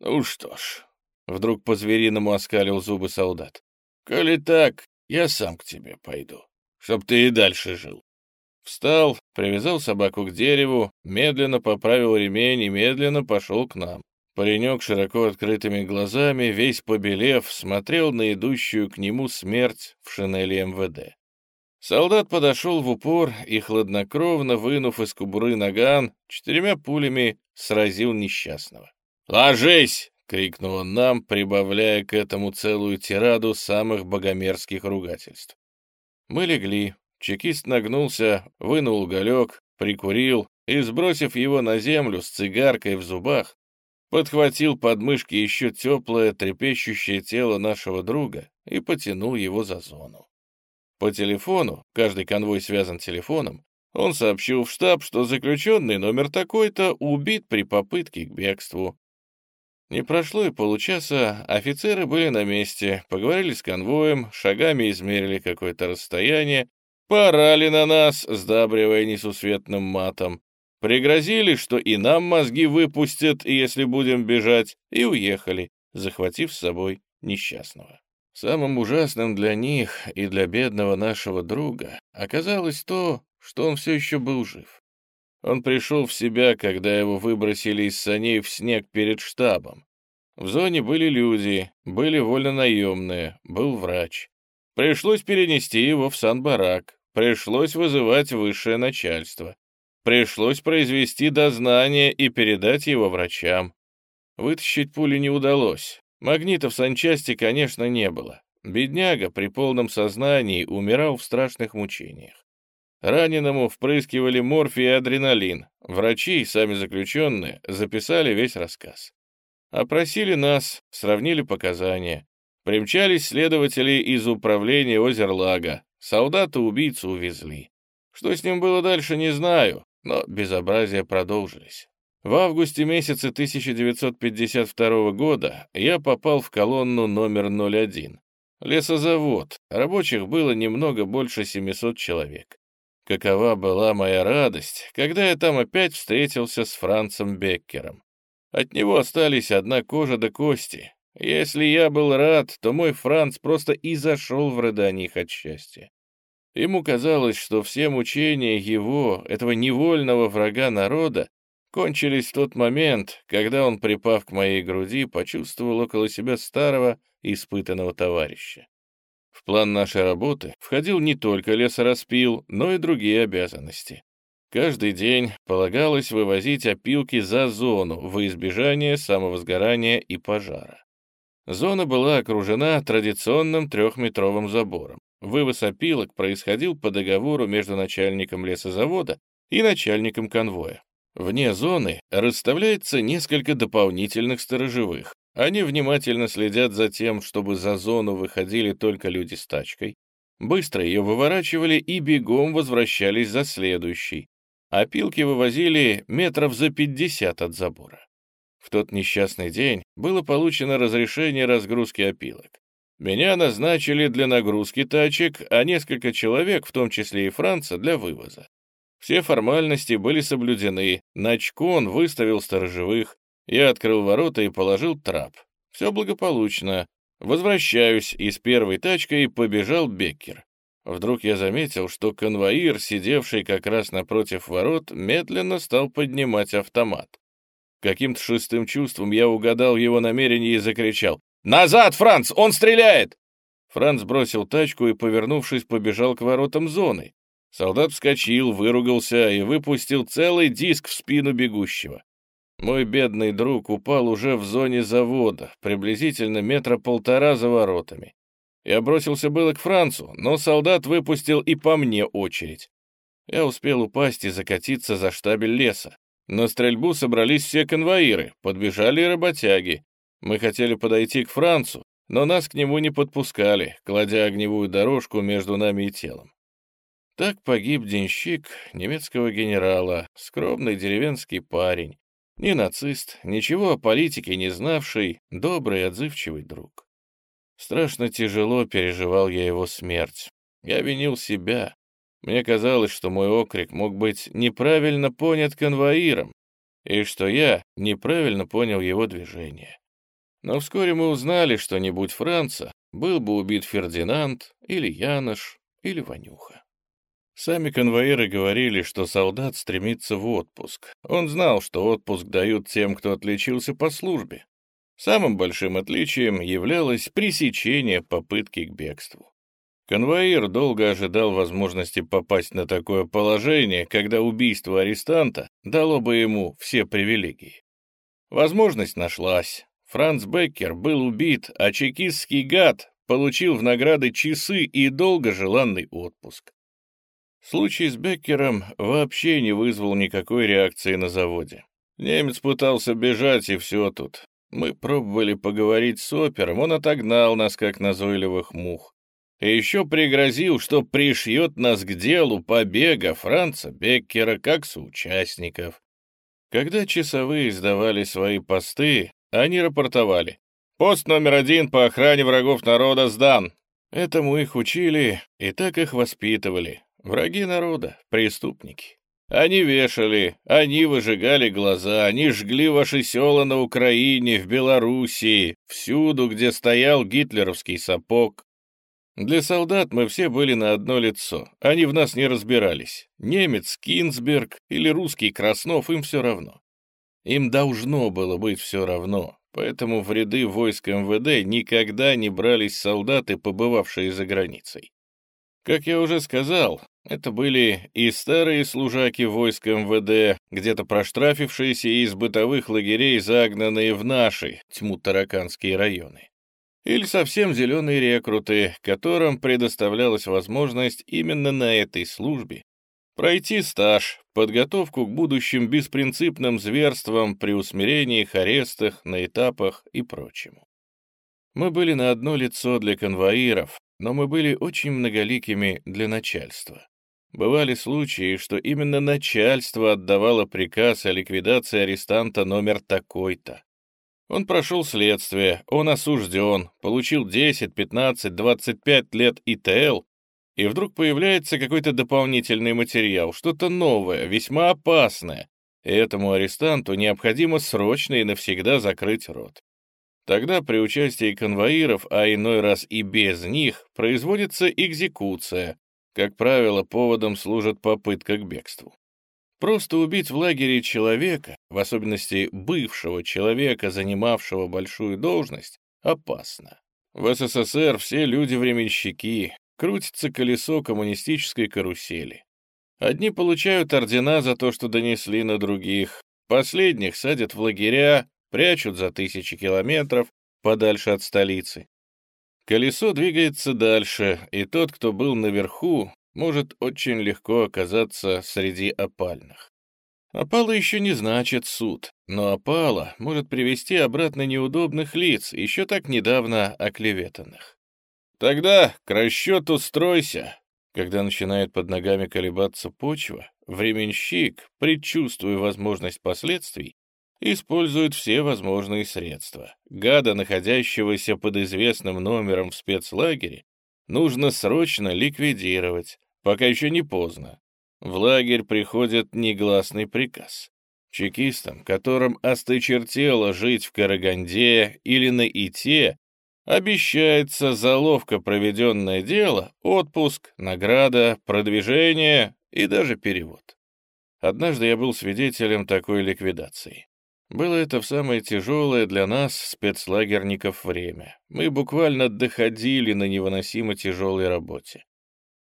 «Ну что ж», — вдруг по-звериному оскалил зубы солдат. «Коли так, я сам к тебе пойду, чтоб ты и дальше жил». Встал, привязал собаку к дереву, медленно поправил ремень и медленно пошел к нам. Паренек широко открытыми глазами, весь побелев, смотрел на идущую к нему смерть в шинели МВД. Солдат подошел в упор и, хладнокровно вынув из кубуры наган, четырьмя пулями сразил несчастного. «Ложись!» — крикнул он нам, прибавляя к этому целую тираду самых богомерзких ругательств. Мы легли, Чекист нагнулся, вынул уголек, прикурил и, сбросив его на землю с цигаркой в зубах, подхватил под мышки еще теплое, трепещущее тело нашего друга и потянул его за зону. По телефону, каждый конвой связан телефоном, он сообщил в штаб, что заключенный номер такой-то убит при попытке к бегству. Не прошло и получаса, офицеры были на месте, поговорили с конвоем, шагами измерили какое-то расстояние Порали на нас, сдабривая несусветным матом. Пригрозили, что и нам мозги выпустят, если будем бежать, и уехали, захватив с собой несчастного. Самым ужасным для них и для бедного нашего друга оказалось то, что он все еще был жив. Он пришел в себя, когда его выбросили из саней в снег перед штабом. В зоне были люди, были вольнонаемные, был врач. Пришлось перенести его в сан-барак, Пришлось вызывать высшее начальство. Пришлось произвести дознание и передать его врачам. Вытащить пули не удалось. Магнитов санчасти, конечно, не было. Бедняга при полном сознании умирал в страшных мучениях. Раненому впрыскивали морфий и адреналин. Врачи, сами заключенные, записали весь рассказ. Опросили нас, сравнили показания. Примчались следователи из управления Озерлага. Солдата-убийцу увезли. Что с ним было дальше, не знаю, но безобразия продолжились. В августе месяце 1952 года я попал в колонну номер 01. Лесозавод. Рабочих было немного больше 700 человек. Какова была моя радость, когда я там опять встретился с Францем Беккером. От него остались одна кожа до кости. Если я был рад, то мой Франц просто и зашел в рыданиях от счастья. Ему казалось, что все мучения его, этого невольного врага народа, кончились в тот момент, когда он, припав к моей груди, почувствовал около себя старого, испытанного товарища. В план нашей работы входил не только лесораспил, но и другие обязанности. Каждый день полагалось вывозить опилки за зону во избежание самовозгорания и пожара. Зона была окружена традиционным трехметровым забором. Вывоз опилок происходил по договору между начальником лесозавода и начальником конвоя. Вне зоны расставляется несколько дополнительных сторожевых. Они внимательно следят за тем, чтобы за зону выходили только люди с тачкой, быстро ее выворачивали и бегом возвращались за следующей. Опилки вывозили метров за 50 от забора. В тот несчастный день было получено разрешение разгрузки опилок. Меня назначили для нагрузки тачек, а несколько человек, в том числе и Франца, для вывоза. Все формальности были соблюдены, Начкон выставил сторожевых, я открыл ворота и положил трап. Все благополучно. Возвращаюсь, и с первой тачкой побежал Беккер. Вдруг я заметил, что конвоир, сидевший как раз напротив ворот, медленно стал поднимать автомат. Каким-то шестым чувством я угадал его намерение и закричал «Назад, Франц! Он стреляет!» Франц бросил тачку и, повернувшись, побежал к воротам зоны. Солдат вскочил, выругался и выпустил целый диск в спину бегущего. Мой бедный друг упал уже в зоне завода, приблизительно метра полтора за воротами. Я бросился было к Францу, но солдат выпустил и по мне очередь. Я успел упасть и закатиться за штабель леса. На стрельбу собрались все конвоиры, подбежали и работяги. Мы хотели подойти к Францу, но нас к нему не подпускали, кладя огневую дорожку между нами и телом. Так погиб денщик немецкого генерала, скромный деревенский парень, ни нацист, ничего о политике не знавший, добрый отзывчивый друг. Страшно тяжело переживал я его смерть. Я винил себя. Мне казалось, что мой окрик мог быть неправильно понят конвоиром, и что я неправильно понял его движение. Но вскоре мы узнали, что не будь Франца, был бы убит Фердинанд, или Янош, или Ванюха. Сами конвоиры говорили, что солдат стремится в отпуск. Он знал, что отпуск дают тем, кто отличился по службе. Самым большим отличием являлось пресечение попытки к бегству. Конвоир долго ожидал возможности попасть на такое положение, когда убийство арестанта дало бы ему все привилегии. Возможность нашлась. Франц Беккер был убит, а чекистский гад получил в награды часы и долго желанный отпуск. Случай с Беккером вообще не вызвал никакой реакции на заводе. Немец пытался бежать, и все тут. Мы пробовали поговорить с опером, он отогнал нас, как назойливых мух. И еще пригрозил, что пришьет нас к делу побега Франца Беккера как соучастников. Когда часовые сдавали свои посты, они рапортовали. «Пост номер один по охране врагов народа сдан». Этому их учили и так их воспитывали. Враги народа, преступники. Они вешали, они выжигали глаза, они жгли ваши села на Украине, в Белоруссии, всюду, где стоял гитлеровский сапог. Для солдат мы все были на одно лицо, они в нас не разбирались. Немец Кинсберг или русский Краснов, им все равно. Им должно было быть все равно, поэтому в ряды войск МВД никогда не брались солдаты, побывавшие за границей. Как я уже сказал, это были и старые служаки войск МВД, где-то проштрафившиеся из бытовых лагерей, загнанные в наши, тьму тараканские районы. Или совсем зеленые рекруты, которым предоставлялась возможность именно на этой службе пройти стаж, подготовку к будущим беспринципным зверствам при усмирениях, арестах, на этапах и прочему. Мы были на одно лицо для конвоиров, но мы были очень многоликими для начальства. Бывали случаи, что именно начальство отдавало приказ о ликвидации арестанта номер такой-то. Он прошел следствие, он осужден, получил 10, 15, 25 лет ИТЛ, и вдруг появляется какой-то дополнительный материал, что-то новое, весьма опасное, и этому арестанту необходимо срочно и навсегда закрыть рот. Тогда при участии конвоиров, а иной раз и без них, производится экзекуция. Как правило, поводом служит попытка к бегству. Просто убить в лагере человека, в особенности бывшего человека, занимавшего большую должность, опасно. В СССР все люди-временщики, крутится колесо коммунистической карусели. Одни получают ордена за то, что донесли на других, последних садят в лагеря, прячут за тысячи километров подальше от столицы. Колесо двигается дальше, и тот, кто был наверху, может очень легко оказаться среди опальных. Опала еще не значит суд, но опала может привести обратно неудобных лиц, еще так недавно оклеветанных. Тогда к расчету стройся. Когда начинает под ногами колебаться почва, временщик, предчувствуя возможность последствий, используют все возможные средства. Гада, находящегося под известным номером в спецлагере, нужно срочно ликвидировать, пока еще не поздно. В лагерь приходит негласный приказ. Чекистам, которым осточертело жить в Караганде или на Ите, обещается за ловко проведенное дело отпуск, награда, продвижение и даже перевод. Однажды я был свидетелем такой ликвидации. Было это в самое тяжелое для нас, спецлагерников, время. Мы буквально доходили на невыносимо тяжелой работе.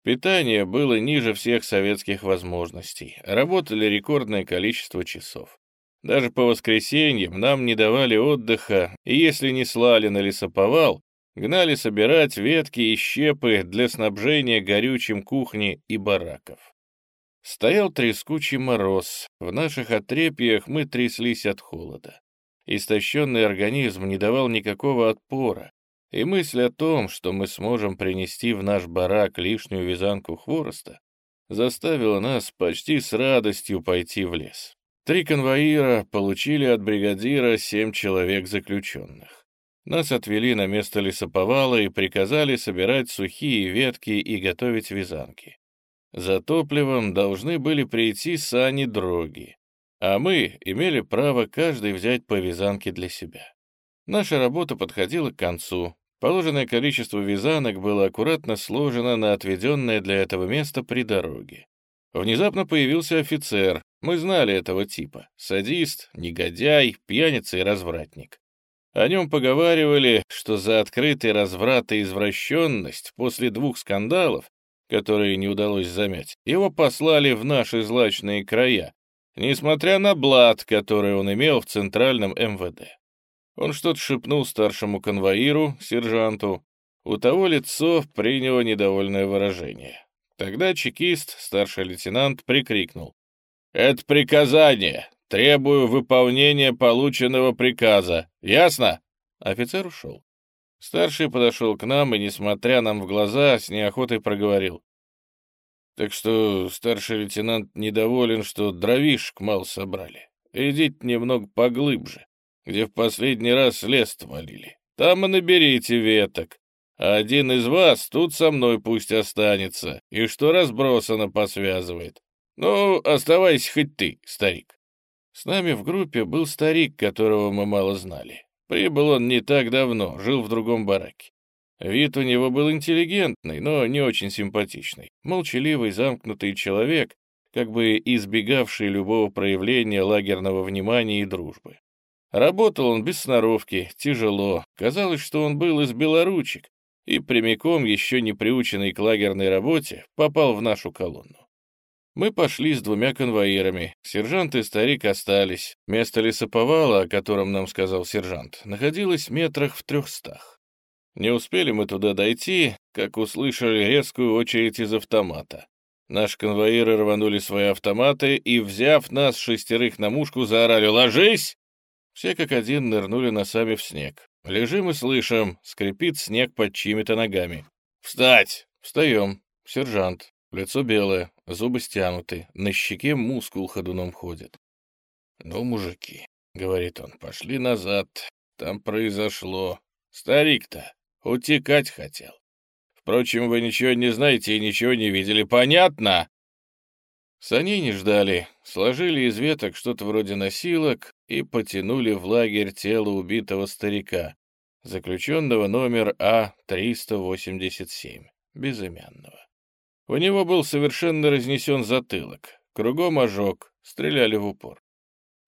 Питание было ниже всех советских возможностей. Работали рекордное количество часов. Даже по воскресеньям нам не давали отдыха, и если не слали на лесоповал, гнали собирать ветки и щепы для снабжения горючим кухни и бараков. Стоял трескучий мороз, в наших отрепьях мы тряслись от холода. Истощенный организм не давал никакого отпора, и мысль о том, что мы сможем принести в наш барак лишнюю вязанку хвороста, заставила нас почти с радостью пойти в лес. Три конвоира получили от бригадира семь человек заключенных. Нас отвели на место лесоповала и приказали собирать сухие ветки и готовить вязанки. За топливом должны были прийти сани-дроги, а мы имели право каждый взять по вязанке для себя. Наша работа подходила к концу. Положенное количество вязанок было аккуратно сложено на отведенное для этого место при дороге. Внезапно появился офицер. Мы знали этого типа. Садист, негодяй, пьяница и развратник. О нем поговаривали, что за открытый разврат и извращенность после двух скандалов которые не удалось замять, его послали в наши злачные края, несмотря на блат, который он имел в центральном МВД. Он что-то шепнул старшему конвоиру, сержанту. У того лицо приняло недовольное выражение. Тогда чекист, старший лейтенант, прикрикнул. «Это приказание! Требую выполнения полученного приказа! Ясно?» Офицер ушел. Старший подошел к нам и, несмотря нам в глаза, с неохотой проговорил. Так что старший лейтенант недоволен, что дровишек мало собрали. Идите немного поглубже, где в последний раз лес валили. Там и наберите веток. Один из вас тут со мной пусть останется, и что разбросано посвязывает. Ну, оставайся хоть ты, старик. С нами в группе был старик, которого мы мало знали. Прибыл он не так давно, жил в другом бараке. Вид у него был интеллигентный, но не очень симпатичный. Молчаливый, замкнутый человек, как бы избегавший любого проявления лагерного внимания и дружбы. Работал он без сноровки, тяжело. Казалось, что он был из белоручек и прямиком, еще не приученный к лагерной работе, попал в нашу колонну. Мы пошли с двумя конвоирами. Сержант и старик остались. Место лесоповала, о котором нам сказал сержант, находилось метрах в трехстах. Не успели мы туда дойти, как услышали резкую очередь из автомата. Наши конвоиры рванули свои автоматы и, взяв нас шестерых на мушку, заорали «Ложись!». Все как один нырнули носами в снег. Лежим и слышим, скрипит снег под чьими-то ногами. «Встать!» Встаем. Сержант. Лицо белое, зубы стянуты, на щеке мускул ходуном ходит. «Ну, мужики», — говорит он, — «пошли назад. Там произошло. Старик-то утекать хотел. Впрочем, вы ничего не знаете и ничего не видели. Понятно?» Саней не ждали, сложили из веток что-то вроде носилок и потянули в лагерь тело убитого старика, заключенного номер А-387, безымянного. У него был совершенно разнесен затылок, кругом ожог, стреляли в упор.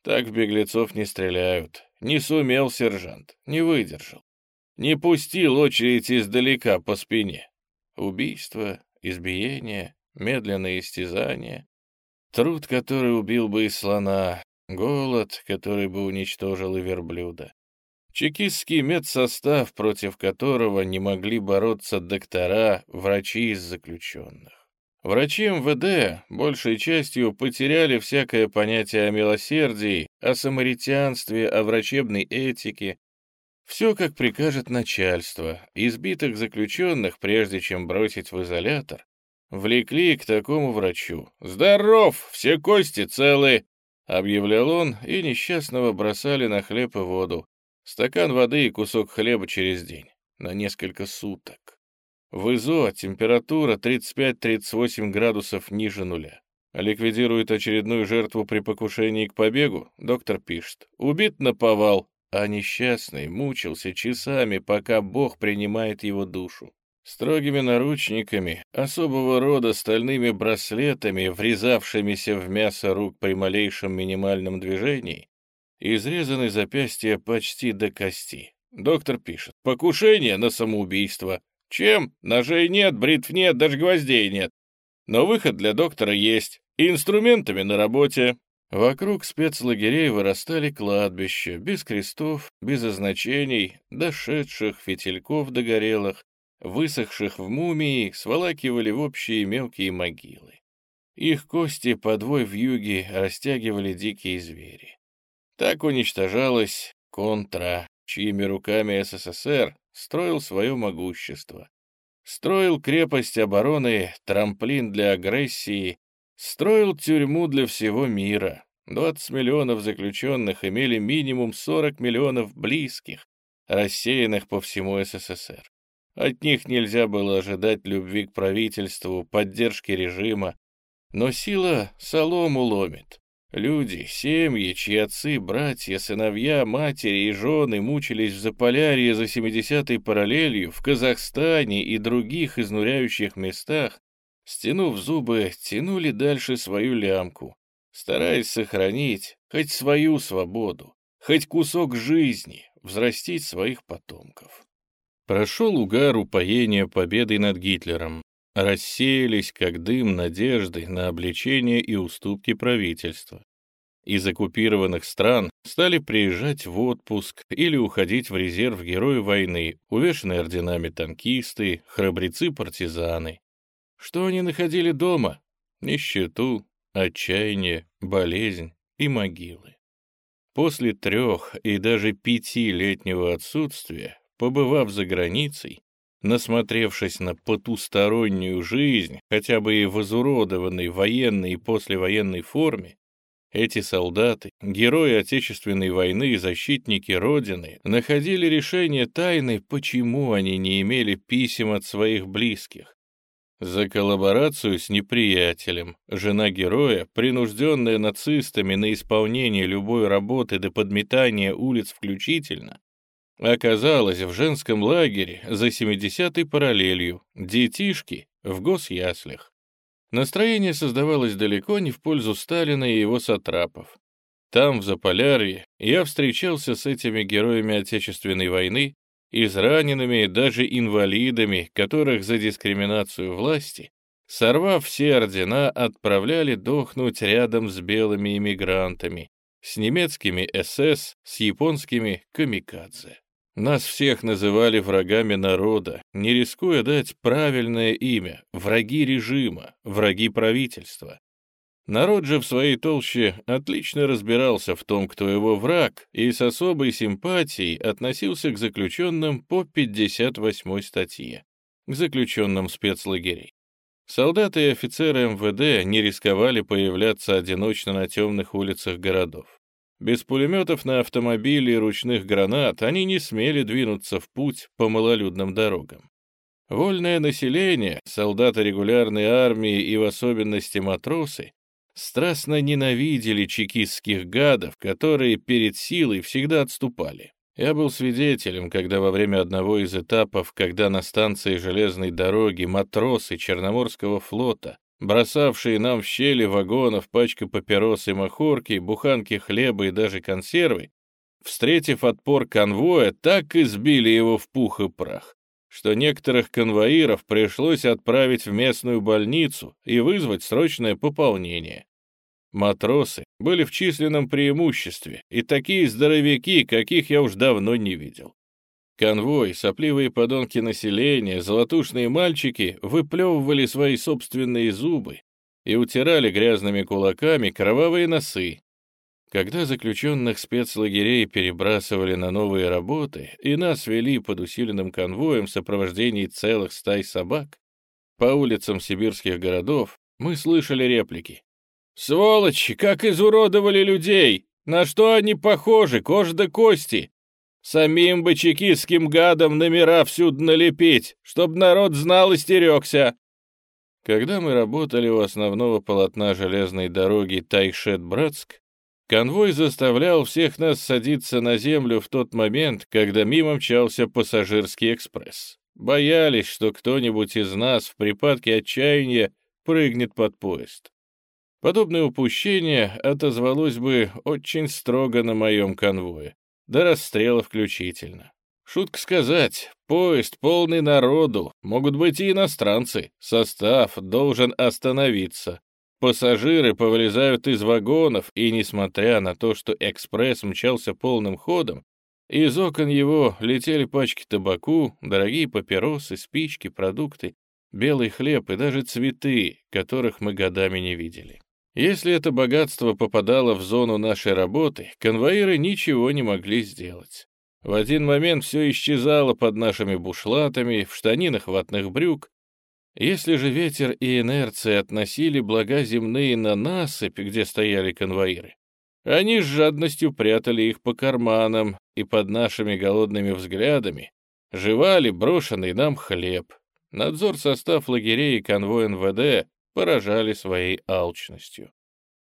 Так беглецов не стреляют. Не сумел сержант, не выдержал. Не пустил очередь издалека по спине. Убийство, избиение, медленное истязание. Труд, который убил бы и слона, голод, который бы уничтожил и верблюда. Чекистский медсостав, против которого не могли бороться доктора, врачи из заключенных. Врачи МВД большей частью потеряли всякое понятие о милосердии, о самаритянстве, о врачебной этике. Все, как прикажет начальство. Избитых заключенных, прежде чем бросить в изолятор, влекли к такому врачу. «Здоров! Все кости целы!» — объявлял он, и несчастного бросали на хлеб и воду. Стакан воды и кусок хлеба через день, на несколько суток. В ИЗО температура 35-38 градусов ниже нуля. Ликвидирует очередную жертву при покушении к побегу, доктор пишет. Убит на повал, а несчастный мучился часами, пока Бог принимает его душу. Строгими наручниками, особого рода стальными браслетами, врезавшимися в мясо рук при малейшем минимальном движении, Изрезаны запястья почти до кости. Доктор пишет. Покушение на самоубийство. Чем? Ножей нет, бритв нет, даже гвоздей нет. Но выход для доктора есть. Инструментами на работе. Вокруг спецлагерей вырастали кладбища, без крестов, без означений, дошедших фитильков догорелых, высохших в мумии, сволакивали в общие мелкие могилы. Их кости подвой в юге растягивали дикие звери. Так уничтожалась контра, чьими руками СССР строил свое могущество. Строил крепость обороны, трамплин для агрессии, строил тюрьму для всего мира. 20 миллионов заключенных имели минимум 40 миллионов близких, рассеянных по всему СССР. От них нельзя было ожидать любви к правительству, поддержки режима, но сила солому ломит. Люди, семьи, чьи отцы, братья, сыновья, матери и жены мучились в Заполярье за 70-й параллелью, в Казахстане и других изнуряющих местах, стянув зубы, тянули дальше свою лямку, стараясь сохранить хоть свою свободу, хоть кусок жизни, взрастить своих потомков. Прошел угар упоения победой над Гитлером, рассеялись, как дым надежды на обличение и уступки правительства. Из оккупированных стран стали приезжать в отпуск или уходить в резерв герои войны, увешанные орденами танкисты, храбрецы-партизаны. Что они находили дома? Нищету, отчаяние, болезнь и могилы. После трех и даже пятилетнего отсутствия, побывав за границей, насмотревшись на потустороннюю жизнь, хотя бы и в изуродованной военной и послевоенной форме, эти солдаты, герои Отечественной войны и защитники Родины, находили решение тайны, почему они не имели писем от своих близких. За коллаборацию с неприятелем жена героя, принужденная нацистами на исполнение любой работы до подметания улиц включительно, оказалась в женском лагере за 70-й параллелью, детишки в госяслях. Настроение создавалось далеко не в пользу Сталина и его сатрапов. Там, в Заполярье, я встречался с этими героями Отечественной войны, израненными, даже инвалидами, которых за дискриминацию власти, сорвав все ордена, отправляли дохнуть рядом с белыми иммигрантами, с немецкими СС, с японскими камикадзе. Нас всех называли врагами народа, не рискуя дать правильное имя — враги режима, враги правительства. Народ же в своей толще отлично разбирался в том, кто его враг, и с особой симпатией относился к заключенным по 58 статье, к заключенным спецлагерей. Солдаты и офицеры МВД не рисковали появляться одиночно на темных улицах городов. Без пулеметов на автомобиле и ручных гранат они не смели двинуться в путь по малолюдным дорогам. Вольное население, солдаты регулярной армии и в особенности матросы, страстно ненавидели чекистских гадов, которые перед силой всегда отступали. Я был свидетелем, когда во время одного из этапов, когда на станции железной дороги матросы Черноморского флота, бросавшие нам в щели вагонов пачки папирос и махорки, буханки хлеба и даже консервы, встретив отпор конвоя, так избили его в пух и прах, что некоторых конвоиров пришлось отправить в местную больницу и вызвать срочное пополнение. Матросы были в численном преимуществе, и такие здоровяки, каких я уж давно не видел. Конвой, сопливые подонки населения, золотушные мальчики выплевывали свои собственные зубы и утирали грязными кулаками кровавые носы. Когда заключенных спецлагерей перебрасывали на новые работы и нас вели под усиленным конвоем в сопровождении целых стай собак, по улицам сибирских городов мы слышали реплики Сволочи, как изуродовали людей! На что они похожи, кожа да кости? Самим бы чекистским гадам номера всюду налепить, чтоб народ знал и стерегся. Когда мы работали у основного полотна железной дороги Тайшет-Братск, конвой заставлял всех нас садиться на землю в тот момент, когда мимо мчался пассажирский экспресс. Боялись, что кто-нибудь из нас в припадке отчаяния прыгнет под поезд. Подобное упущение отозвалось бы очень строго на моем конвое, до расстрела включительно. Шутка сказать, поезд полный народу, могут быть и иностранцы, состав должен остановиться. Пассажиры повылезают из вагонов, и, несмотря на то, что экспресс мчался полным ходом, из окон его летели пачки табаку, дорогие папиросы, спички, продукты, белый хлеб и даже цветы, которых мы годами не видели. Если это богатство попадало в зону нашей работы, конвоиры ничего не могли сделать. В один момент все исчезало под нашими бушлатами, в штанинах ватных брюк. Если же ветер и инерция относили блага земные на насыпь, где стояли конвоиры, они с жадностью прятали их по карманам и под нашими голодными взглядами жевали брошенный нам хлеб. Надзор состав лагерей и конвой НВД поражали своей алчностью.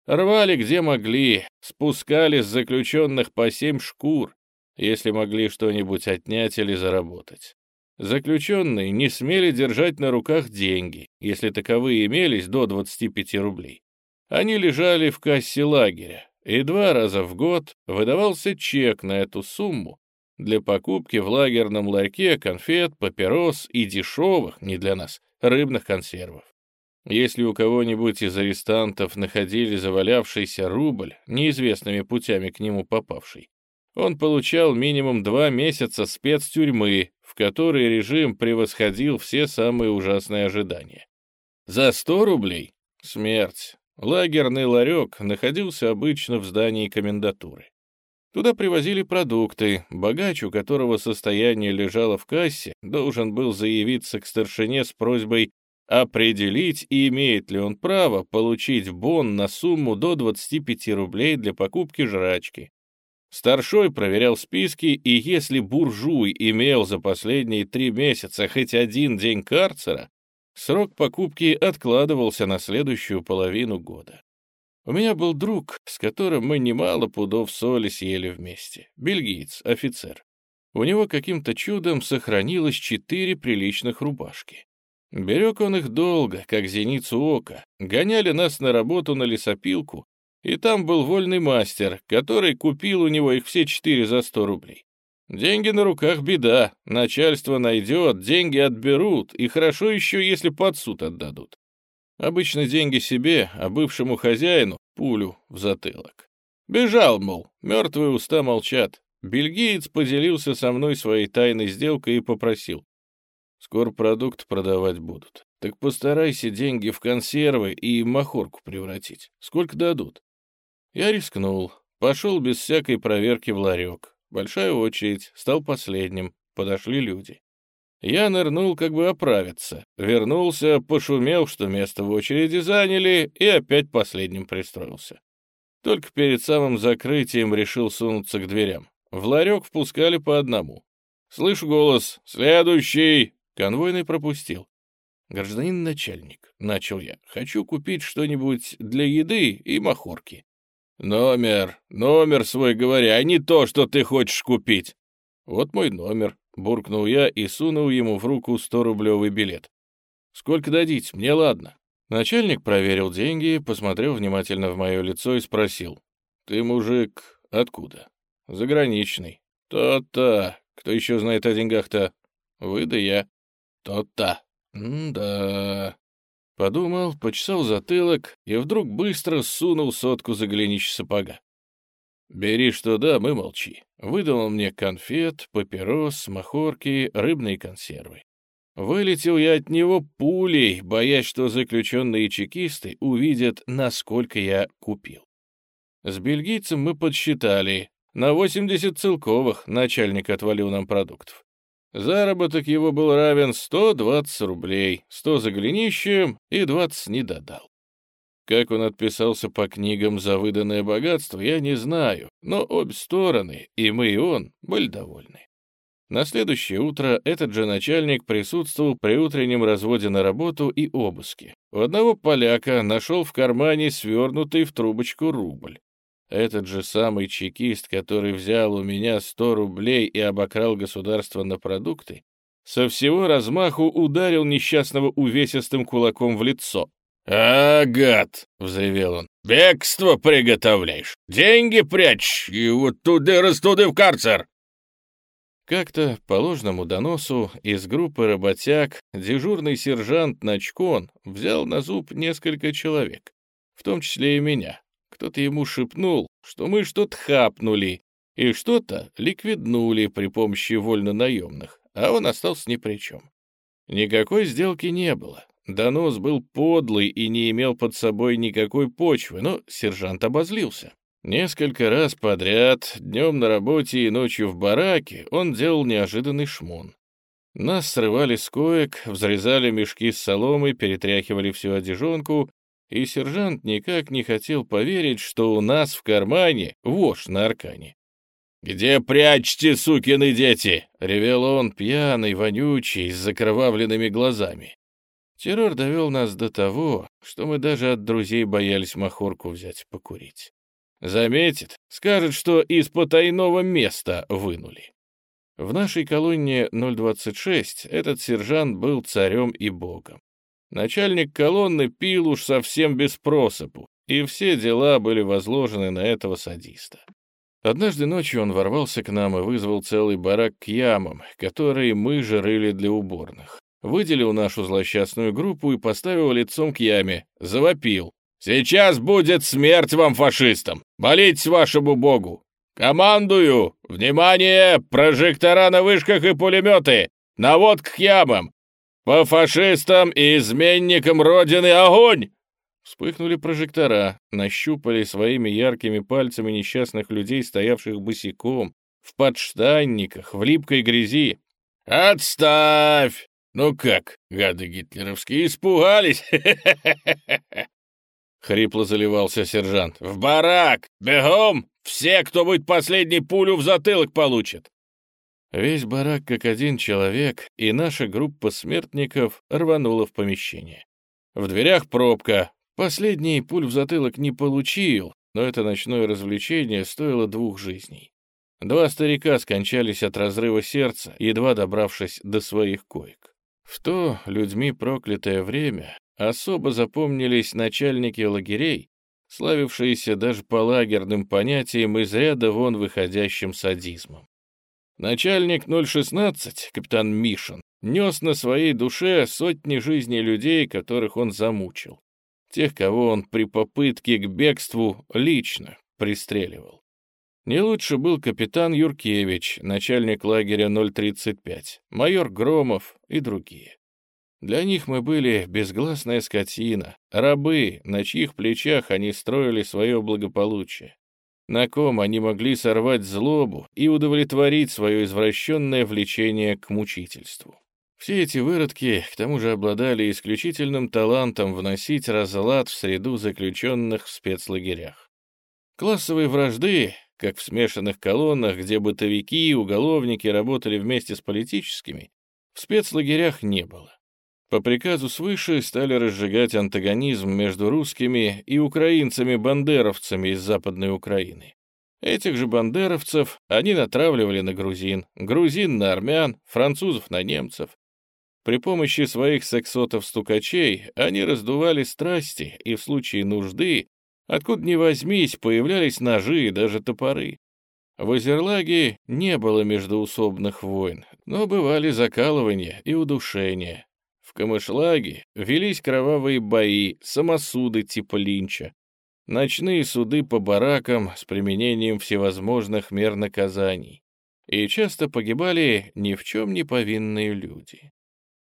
Рвали где могли, спускали с заключенных по семь шкур, если могли что-нибудь отнять или заработать. Заключенные не смели держать на руках деньги, если таковые имелись до 25 рублей. Они лежали в кассе лагеря, и два раза в год выдавался чек на эту сумму для покупки в лагерном ларьке конфет, папирос и дешевых, не для нас, рыбных консервов. Если у кого-нибудь из арестантов находили завалявшийся рубль, неизвестными путями к нему попавший, он получал минимум два месяца спецтюрьмы, в которой режим превосходил все самые ужасные ожидания. За сто рублей — смерть. Лагерный ларек находился обычно в здании комендатуры. Туда привозили продукты, богач, у которого состояние лежало в кассе, должен был заявиться к старшине с просьбой определить, имеет ли он право получить бон на сумму до 25 рублей для покупки жрачки. Старшой проверял списки, и если буржуй имел за последние три месяца хоть один день карцера, срок покупки откладывался на следующую половину года. У меня был друг, с которым мы немало пудов соли съели вместе, бельгиец, офицер. У него каким-то чудом сохранилось четыре приличных рубашки. Берег он их долго, как зеницу ока. Гоняли нас на работу на лесопилку, и там был вольный мастер, который купил у него их все четыре за сто рублей. Деньги на руках беда, начальство найдет, деньги отберут, и хорошо еще, если под суд отдадут. Обычно деньги себе, а бывшему хозяину — пулю в затылок. Бежал, мол, мертвые уста молчат. Бельгиец поделился со мной своей тайной сделкой и попросил. Скоро продукт продавать будут. так постарайся деньги в консервы и махорку превратить. Сколько дадут? Я рискнул. Пошел без всякой проверки в ларек. Большая очередь, стал последним. Подошли люди. Я нырнул, как бы оправиться. Вернулся, пошумел, что место в очереди заняли, и опять последним пристроился. Только перед самым закрытием решил сунуться к дверям. В ларек впускали по одному. Слышу голос «Следующий!» Конвойный пропустил. «Гражданин начальник», — начал я, — «хочу купить что-нибудь для еды и махорки». «Номер, номер свой говори, а не то, что ты хочешь купить». «Вот мой номер», — буркнул я и сунул ему в руку 100-рублевый билет. «Сколько дадите? Мне ладно». Начальник проверил деньги, посмотрел внимательно в мое лицо и спросил. «Ты, мужик, откуда?» «Заграничный». «То-то. Кто еще знает о деньгах-то?» «Вы да я». «То-то». «Да...» Подумал, почесал затылок и вдруг быстро сунул сотку за голенищ сапога. «Бери что да, мы молчи». Выдал он мне конфет, папирос, махорки, рыбные консервы. Вылетел я от него пулей, боясь, что заключенные чекисты увидят, насколько я купил. С бельгийцем мы подсчитали. На 80 целковых начальник отвалил нам продуктов. Заработок его был равен 120 рублей, 100 за голенищем и 20 не додал. Как он отписался по книгам за выданное богатство, я не знаю, но обе стороны, и мы, и он, были довольны. На следующее утро этот же начальник присутствовал при утреннем разводе на работу и обыске. У одного поляка нашел в кармане свернутый в трубочку рубль. Этот же самый чекист, который взял у меня 100 рублей и обокрал государство на продукты, со всего размаху ударил несчастного увесистым кулаком в лицо. «А, гад!» — взревел он. «Бегство приготовляешь, деньги прячь и вот туды-растуды в карцер!» Как-то по ложному доносу из группы работяг дежурный сержант Начкон взял на зуб несколько человек, в том числе и меня. Кто-то ему шепнул, что мы что-то хапнули и что-то ликвиднули при помощи вольно-наемных, а он остался ни при чем. Никакой сделки не было. Донос был подлый и не имел под собой никакой почвы, но сержант обозлился. Несколько раз подряд, днем на работе и ночью в бараке, он делал неожиданный шмон. Нас срывали с коек, взрезали мешки с соломой, перетряхивали всю одежонку и сержант никак не хотел поверить, что у нас в кармане вошь на аркане. «Где прячьте, сукины дети?» — ревел он, пьяный, вонючий, с закровавленными глазами. Террор довел нас до того, что мы даже от друзей боялись махорку взять покурить. Заметит, скажет, что из потайного места вынули. В нашей колонне 026 этот сержант был царем и богом. Начальник колонны пил уж совсем без просыпу, и все дела были возложены на этого садиста. Однажды ночью он ворвался к нам и вызвал целый барак к ямам, которые мы же рыли для уборных. Выделил нашу злосчастную группу и поставил лицом к яме. Завопил. «Сейчас будет смерть вам, фашистам! Молитесь вашему богу! Командую! Внимание! Прожектора на вышках и пулеметы! Наводка к ямам! «По фашистам и изменникам Родины огонь!» Вспыхнули прожектора, нащупали своими яркими пальцами несчастных людей, стоявших босиком, в подштанниках, в липкой грязи. «Отставь! Ну как, гады гитлеровские, испугались?» Хрипло заливался сержант. «В барак! Бегом! Все, кто будет последней пулю в затылок, получат!» Весь барак как один человек, и наша группа смертников рванула в помещение. В дверях пробка. Последний пуль в затылок не получил, но это ночное развлечение стоило двух жизней. Два старика скончались от разрыва сердца, едва добравшись до своих коек. В то людьми проклятое время особо запомнились начальники лагерей, славившиеся даже по лагерным понятиям из ряда вон выходящим садизмом. Начальник 016, капитан Мишин, нес на своей душе сотни жизней людей, которых он замучил. Тех, кого он при попытке к бегству лично пристреливал. Не лучше был капитан Юркевич, начальник лагеря 035, майор Громов и другие. Для них мы были безгласная скотина, рабы, на чьих плечах они строили свое благополучие, на ком они могли сорвать злобу и удовлетворить свое извращенное влечение к мучительству. Все эти выродки, к тому же, обладали исключительным талантом вносить разлад в среду заключенных в спецлагерях. Классовой вражды, как в смешанных колоннах, где бытовики и уголовники работали вместе с политическими, в спецлагерях не было. По приказу свыше стали разжигать антагонизм между русскими и украинцами-бандеровцами из Западной Украины. Этих же бандеровцев они натравливали на грузин, грузин на армян, французов на немцев. При помощи своих сексотов-стукачей они раздували страсти, и в случае нужды, откуда ни возьмись, появлялись ножи и даже топоры. В Озерлаге не было междоусобных войн, но бывали закалывания и удушения. Камышлаге велись кровавые бои, самосуды типа линча, ночные суды по баракам с применением всевозможных мер наказаний. И часто погибали ни в чем не повинные люди.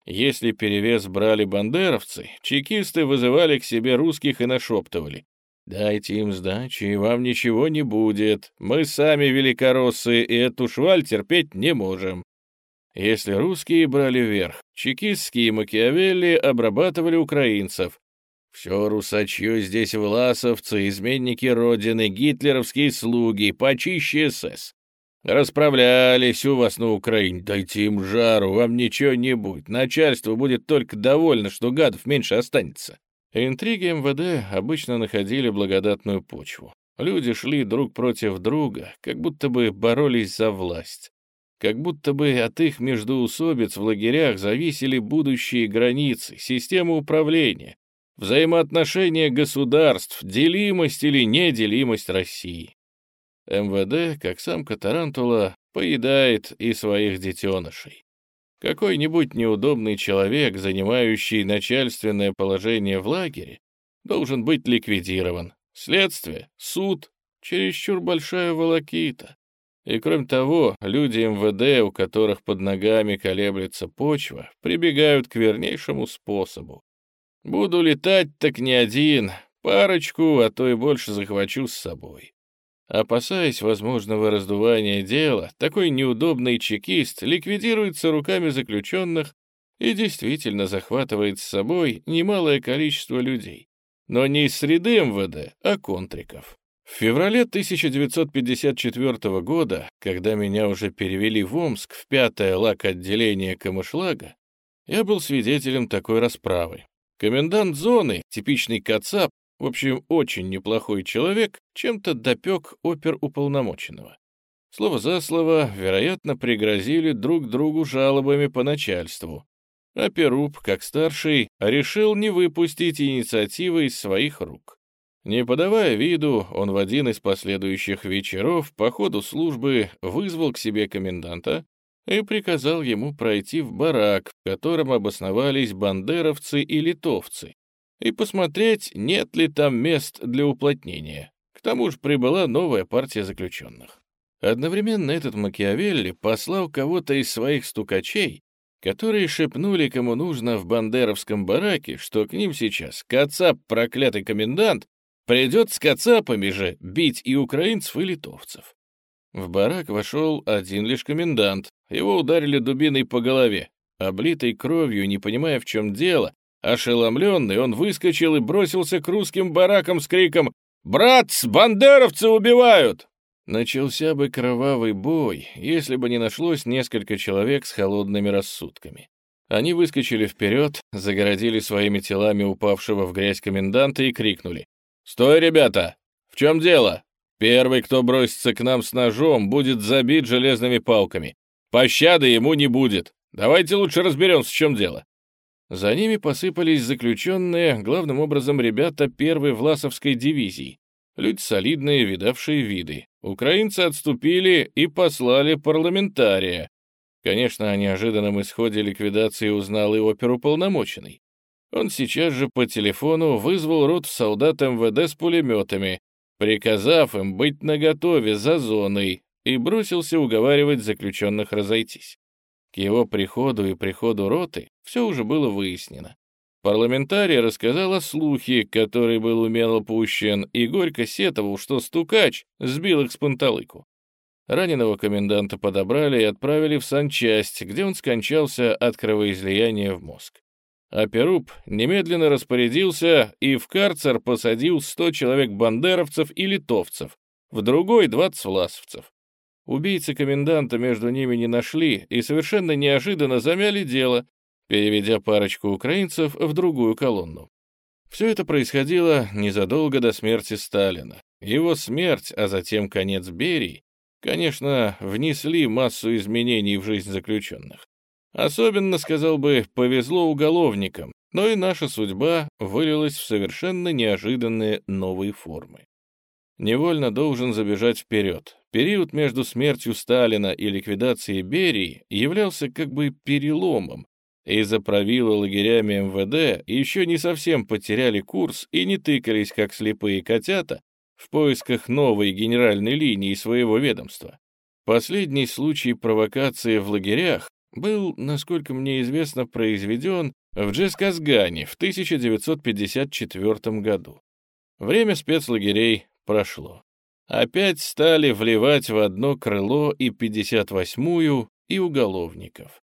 Если перевес брали бандеровцы, чекисты вызывали к себе русских и нашептывали. «Дайте им сдачи, и вам ничего не будет. Мы сами великороссы, и эту шваль терпеть не можем». Если русские брали верх, чекистские Макиавелли обрабатывали украинцев. Все русачье здесь власовцы, изменники Родины, гитлеровские слуги, почище СС. Расправлялись у вас на Украине, дайте им жару, вам ничего не будет. Начальство будет только довольно, что гадов меньше останется. Интриги МВД обычно находили благодатную почву. Люди шли друг против друга, как будто бы боролись за власть. Как будто бы от их междоусобиц в лагерях зависели будущие границы, система управления, взаимоотношения государств, делимость или неделимость России. МВД, как самка тарантула, поедает и своих детенышей. Какой-нибудь неудобный человек, занимающий начальственное положение в лагере, должен быть ликвидирован. Следствие, суд, чересчур большая волокита. И кроме того, люди МВД, у которых под ногами колеблется почва, прибегают к вернейшему способу. Буду летать так не один, парочку, а то и больше захвачу с собой. Опасаясь возможного раздувания дела, такой неудобный чекист ликвидируется руками заключенных и действительно захватывает с собой немалое количество людей. Но не из среды МВД, а контриков. В феврале 1954 года, когда меня уже перевели в Омск в пятое лак-отделение Камышлага, я был свидетелем такой расправы. Комендант зоны, типичный кацап, в общем, очень неплохой человек, чем-то допек оперуполномоченного. Слово за слово, вероятно, пригрозили друг другу жалобами по начальству. А Перуб, как старший, решил не выпустить инициативы из своих рук. Не подавая виду, он в один из последующих вечеров по ходу службы вызвал к себе коменданта и приказал ему пройти в барак, в котором обосновались бандеровцы и литовцы, и посмотреть, нет ли там мест для уплотнения. К тому же прибыла новая партия заключенных. Одновременно этот Макиавелли послал кого-то из своих стукачей, которые шепнули кому нужно в бандеровском бараке, что к ним сейчас кацап, проклятый комендант, придет с кацапами же бить и украинцев, и литовцев. В барак вошел один лишь комендант, его ударили дубиной по голове. Облитый кровью, не понимая, в чем дело, Ошеломленный, он выскочил и бросился к русским баракам с криком «Брат, бандеровцы убивают!» Начался бы кровавый бой, если бы не нашлось несколько человек с холодными рассудками. Они выскочили вперед, загородили своими телами упавшего в грязь коменданта и крикнули. «Стой, ребята! В чем дело? Первый, кто бросится к нам с ножом, будет забит железными палками. Пощады ему не будет. Давайте лучше разберемся, в чем дело. За ними посыпались заключенные, главным образом ребята первой Власовской дивизии. Люди солидные, видавшие виды. Украинцы отступили и послали парламентария. Конечно, о неожиданном исходе ликвидации узнал и оперуполномоченный. Он сейчас же по телефону вызвал рот солдат МВД с пулеметами, приказав им быть наготове за зоной, и бросился уговаривать заключенных разойтись. К его приходу и приходу роты все уже было выяснено. Парламентарий рассказал о слухе, который был умело пущен, и горько сетовал, что стукач сбил их с панталыку. Раненого коменданта подобрали и отправили в санчасть, где он скончался от кровоизлияния в мозг. А Перуб немедленно распорядился и в карцер посадил 100 человек бандеровцев и литовцев, в другой — 20 власовцев. Убийцы коменданта между ними не нашли и совершенно неожиданно замяли дело, переведя парочку украинцев в другую колонну. Все это происходило незадолго до смерти Сталина. Его смерть, а затем конец Берии, конечно, внесли массу изменений в жизнь заключенных. Особенно, сказал бы, повезло уголовникам, но и наша судьба вылилась в совершенно неожиданные новые формы. Невольно должен забежать вперед. Период между смертью Сталина и ликвидацией Берии являлся как бы переломом, из-за правила лагерями МВД еще не совсем потеряли курс и не тыкались, как слепые котята, в поисках новой генеральной линии своего ведомства. Последний случай провокации в лагерях был, насколько мне известно, произведен в Джесказгане в 1954 году. Время спецлагерей прошло. Опять стали вливать в одно крыло и 58-ю, и уголовников.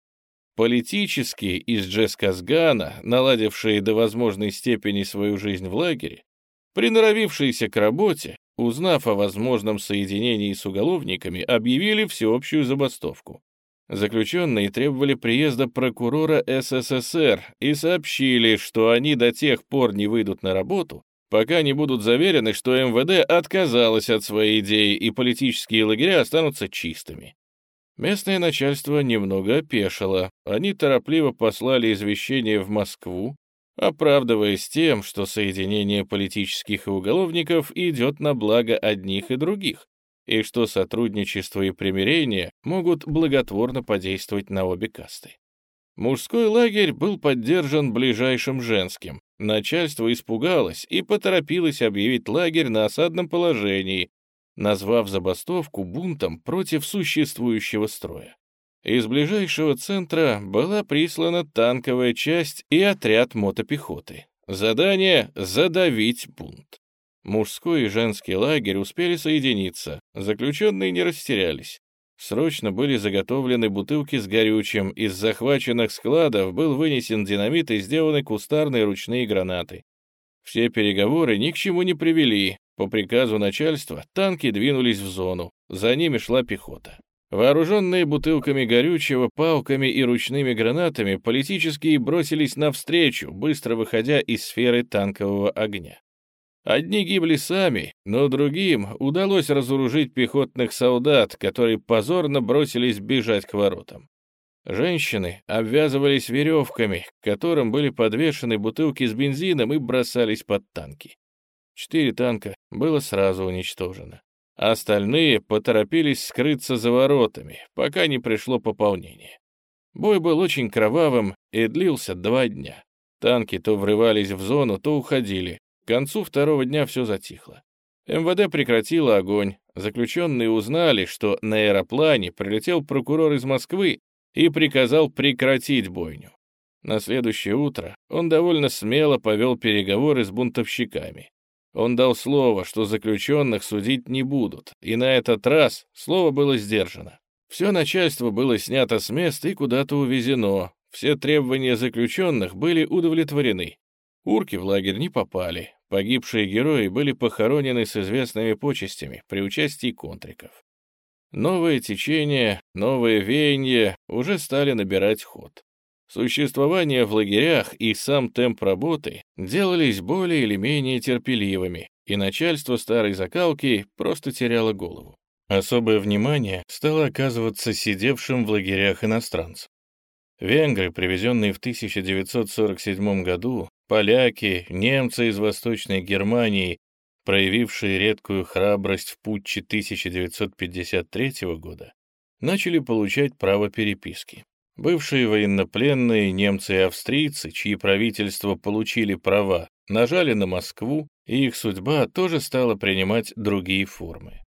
Политически из Джесказгана, наладившие до возможной степени свою жизнь в лагере, приноровившиеся к работе, узнав о возможном соединении с уголовниками, объявили всеобщую забастовку. Заключенные требовали приезда прокурора СССР и сообщили, что они до тех пор не выйдут на работу, пока не будут заверены, что МВД отказалось от своей идеи и политические лагеря останутся чистыми. Местное начальство немного опешило. Они торопливо послали извещение в Москву, оправдываясь тем, что соединение политических и уголовников идет на благо одних и других, и что сотрудничество и примирение могут благотворно подействовать на обе касты. Мужской лагерь был поддержан ближайшим женским. Начальство испугалось и поторопилось объявить лагерь на осадном положении, назвав забастовку бунтом против существующего строя. Из ближайшего центра была прислана танковая часть и отряд мотопехоты. Задание — задавить бунт. Мужской и женский лагерь успели соединиться, заключенные не растерялись. Срочно были заготовлены бутылки с горючим, из захваченных складов был вынесен динамит и сделаны кустарные ручные гранаты. Все переговоры ни к чему не привели, по приказу начальства танки двинулись в зону, за ними шла пехота. Вооруженные бутылками горючего, палками и ручными гранатами, политические бросились навстречу, быстро выходя из сферы танкового огня. Одни гибли сами, но другим удалось разоружить пехотных солдат, которые позорно бросились бежать к воротам. Женщины обвязывались веревками, к которым были подвешены бутылки с бензином и бросались под танки. Четыре танка было сразу уничтожено. Остальные поторопились скрыться за воротами, пока не пришло пополнение. Бой был очень кровавым и длился два дня. Танки то врывались в зону, то уходили. К концу второго дня все затихло. МВД прекратило огонь. Заключенные узнали, что на аэроплане прилетел прокурор из Москвы и приказал прекратить бойню. На следующее утро он довольно смело повел переговоры с бунтовщиками. Он дал слово, что заключенных судить не будут, и на этот раз слово было сдержано. Все начальство было снято с места и куда-то увезено, все требования заключенных были удовлетворены. Урки в лагерь не попали, погибшие герои были похоронены с известными почестями при участии контриков. Новые течения, новые веяния уже стали набирать ход. Существование в лагерях и сам темп работы делались более или менее терпеливыми, и начальство старой закалки просто теряло голову. Особое внимание стало оказываться сидевшим в лагерях иностранцам. Венгры, привезенные в 1947 году, поляки, немцы из Восточной Германии, проявившие редкую храбрость в путче 1953 года, начали получать право переписки. Бывшие военнопленные немцы и австрийцы, чьи правительства получили права, нажали на Москву, и их судьба тоже стала принимать другие формы.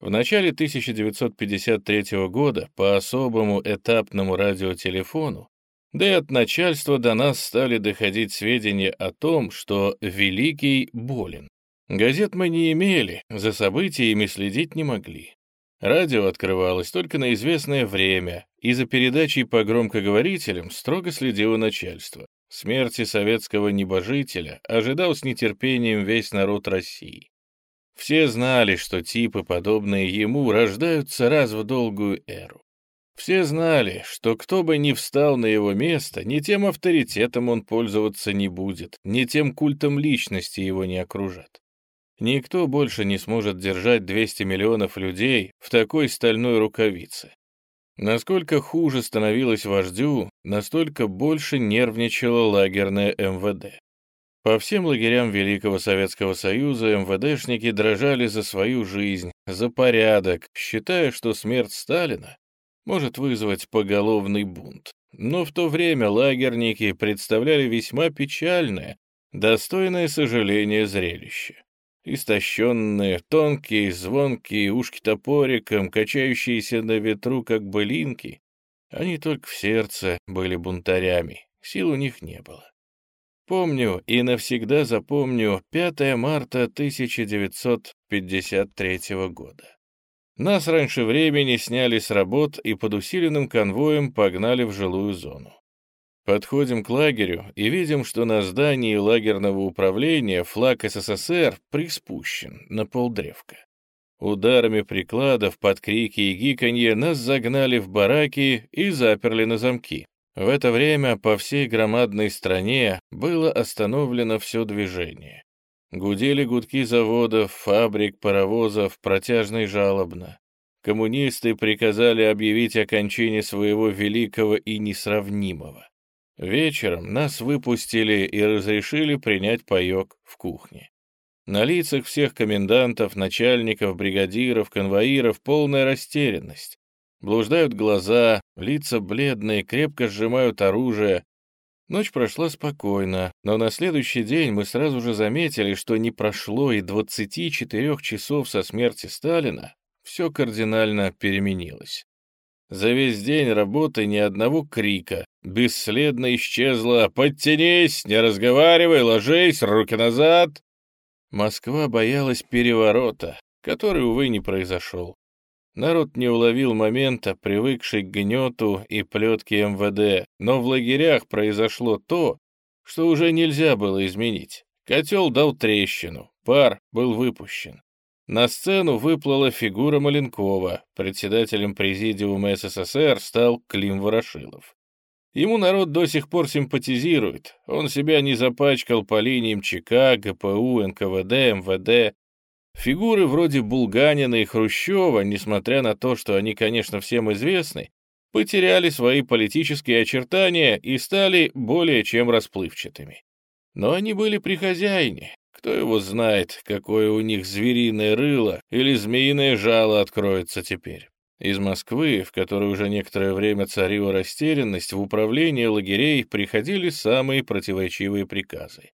В начале 1953 года по особому этапному радиотелефону Да и от начальства до нас стали доходить сведения о том, что Великий болен. Газет мы не имели, за событиями следить не могли. Радио открывалось только на известное время, и за передачей по громкоговорителям строго следило начальство. Смерти советского небожителя ожидал с нетерпением весь народ России. Все знали, что типы, подобные ему, рождаются раз в долгую эру. Все знали, что кто бы ни встал на его место, ни тем авторитетом он пользоваться не будет, ни тем культом личности его не окружат. Никто больше не сможет держать 200 миллионов людей в такой стальной рукавице. Насколько хуже становилось вождю, настолько больше нервничало лагерное МВД. По всем лагерям Великого Советского Союза МВДшники дрожали за свою жизнь, за порядок, считая, что смерть Сталина может вызвать поголовный бунт. Но в то время лагерники представляли весьма печальное, достойное сожаления зрелище. Истощенные, тонкие, звонкие, ушки топориком, качающиеся на ветру, как былинки, они только в сердце были бунтарями, сил у них не было. Помню и навсегда запомню 5 марта 1953 года. Нас раньше времени сняли с работ и под усиленным конвоем погнали в жилую зону. Подходим к лагерю и видим, что на здании лагерного управления флаг СССР приспущен на полдревка. Ударами прикладов под крики и гиканье нас загнали в бараки и заперли на замки. В это время по всей громадной стране было остановлено все движение. Гудели гудки заводов, фабрик, паровозов, протяжно и жалобно. Коммунисты приказали объявить о кончине своего великого и несравнимого. Вечером нас выпустили и разрешили принять паек в кухне. На лицах всех комендантов, начальников, бригадиров, конвоиров полная растерянность. Блуждают глаза, лица бледные, крепко сжимают оружие. Ночь прошла спокойно, но на следующий день мы сразу же заметили, что не прошло и 24 часов со смерти Сталина, все кардинально переменилось. За весь день работы ни одного крика, бесследно исчезла «Подтянись, не разговаривай, ложись, руки назад!» Москва боялась переворота, который, увы, не произошел. Народ не уловил момента, привыкший к гнету и плетке МВД, но в лагерях произошло то, что уже нельзя было изменить. Котел дал трещину, пар был выпущен. На сцену выплыла фигура Маленкова, председателем президиума СССР стал Клим Ворошилов. Ему народ до сих пор симпатизирует, он себя не запачкал по линиям ЧК, ГПУ, НКВД, МВД, Фигуры вроде Булганина и Хрущева, несмотря на то, что они, конечно, всем известны, потеряли свои политические очертания и стали более чем расплывчатыми. Но они были при хозяине. Кто его знает, какое у них звериное рыло или змеиное жало откроется теперь. Из Москвы, в которой уже некоторое время царила растерянность, в управление лагерей приходили самые противоречивые приказы.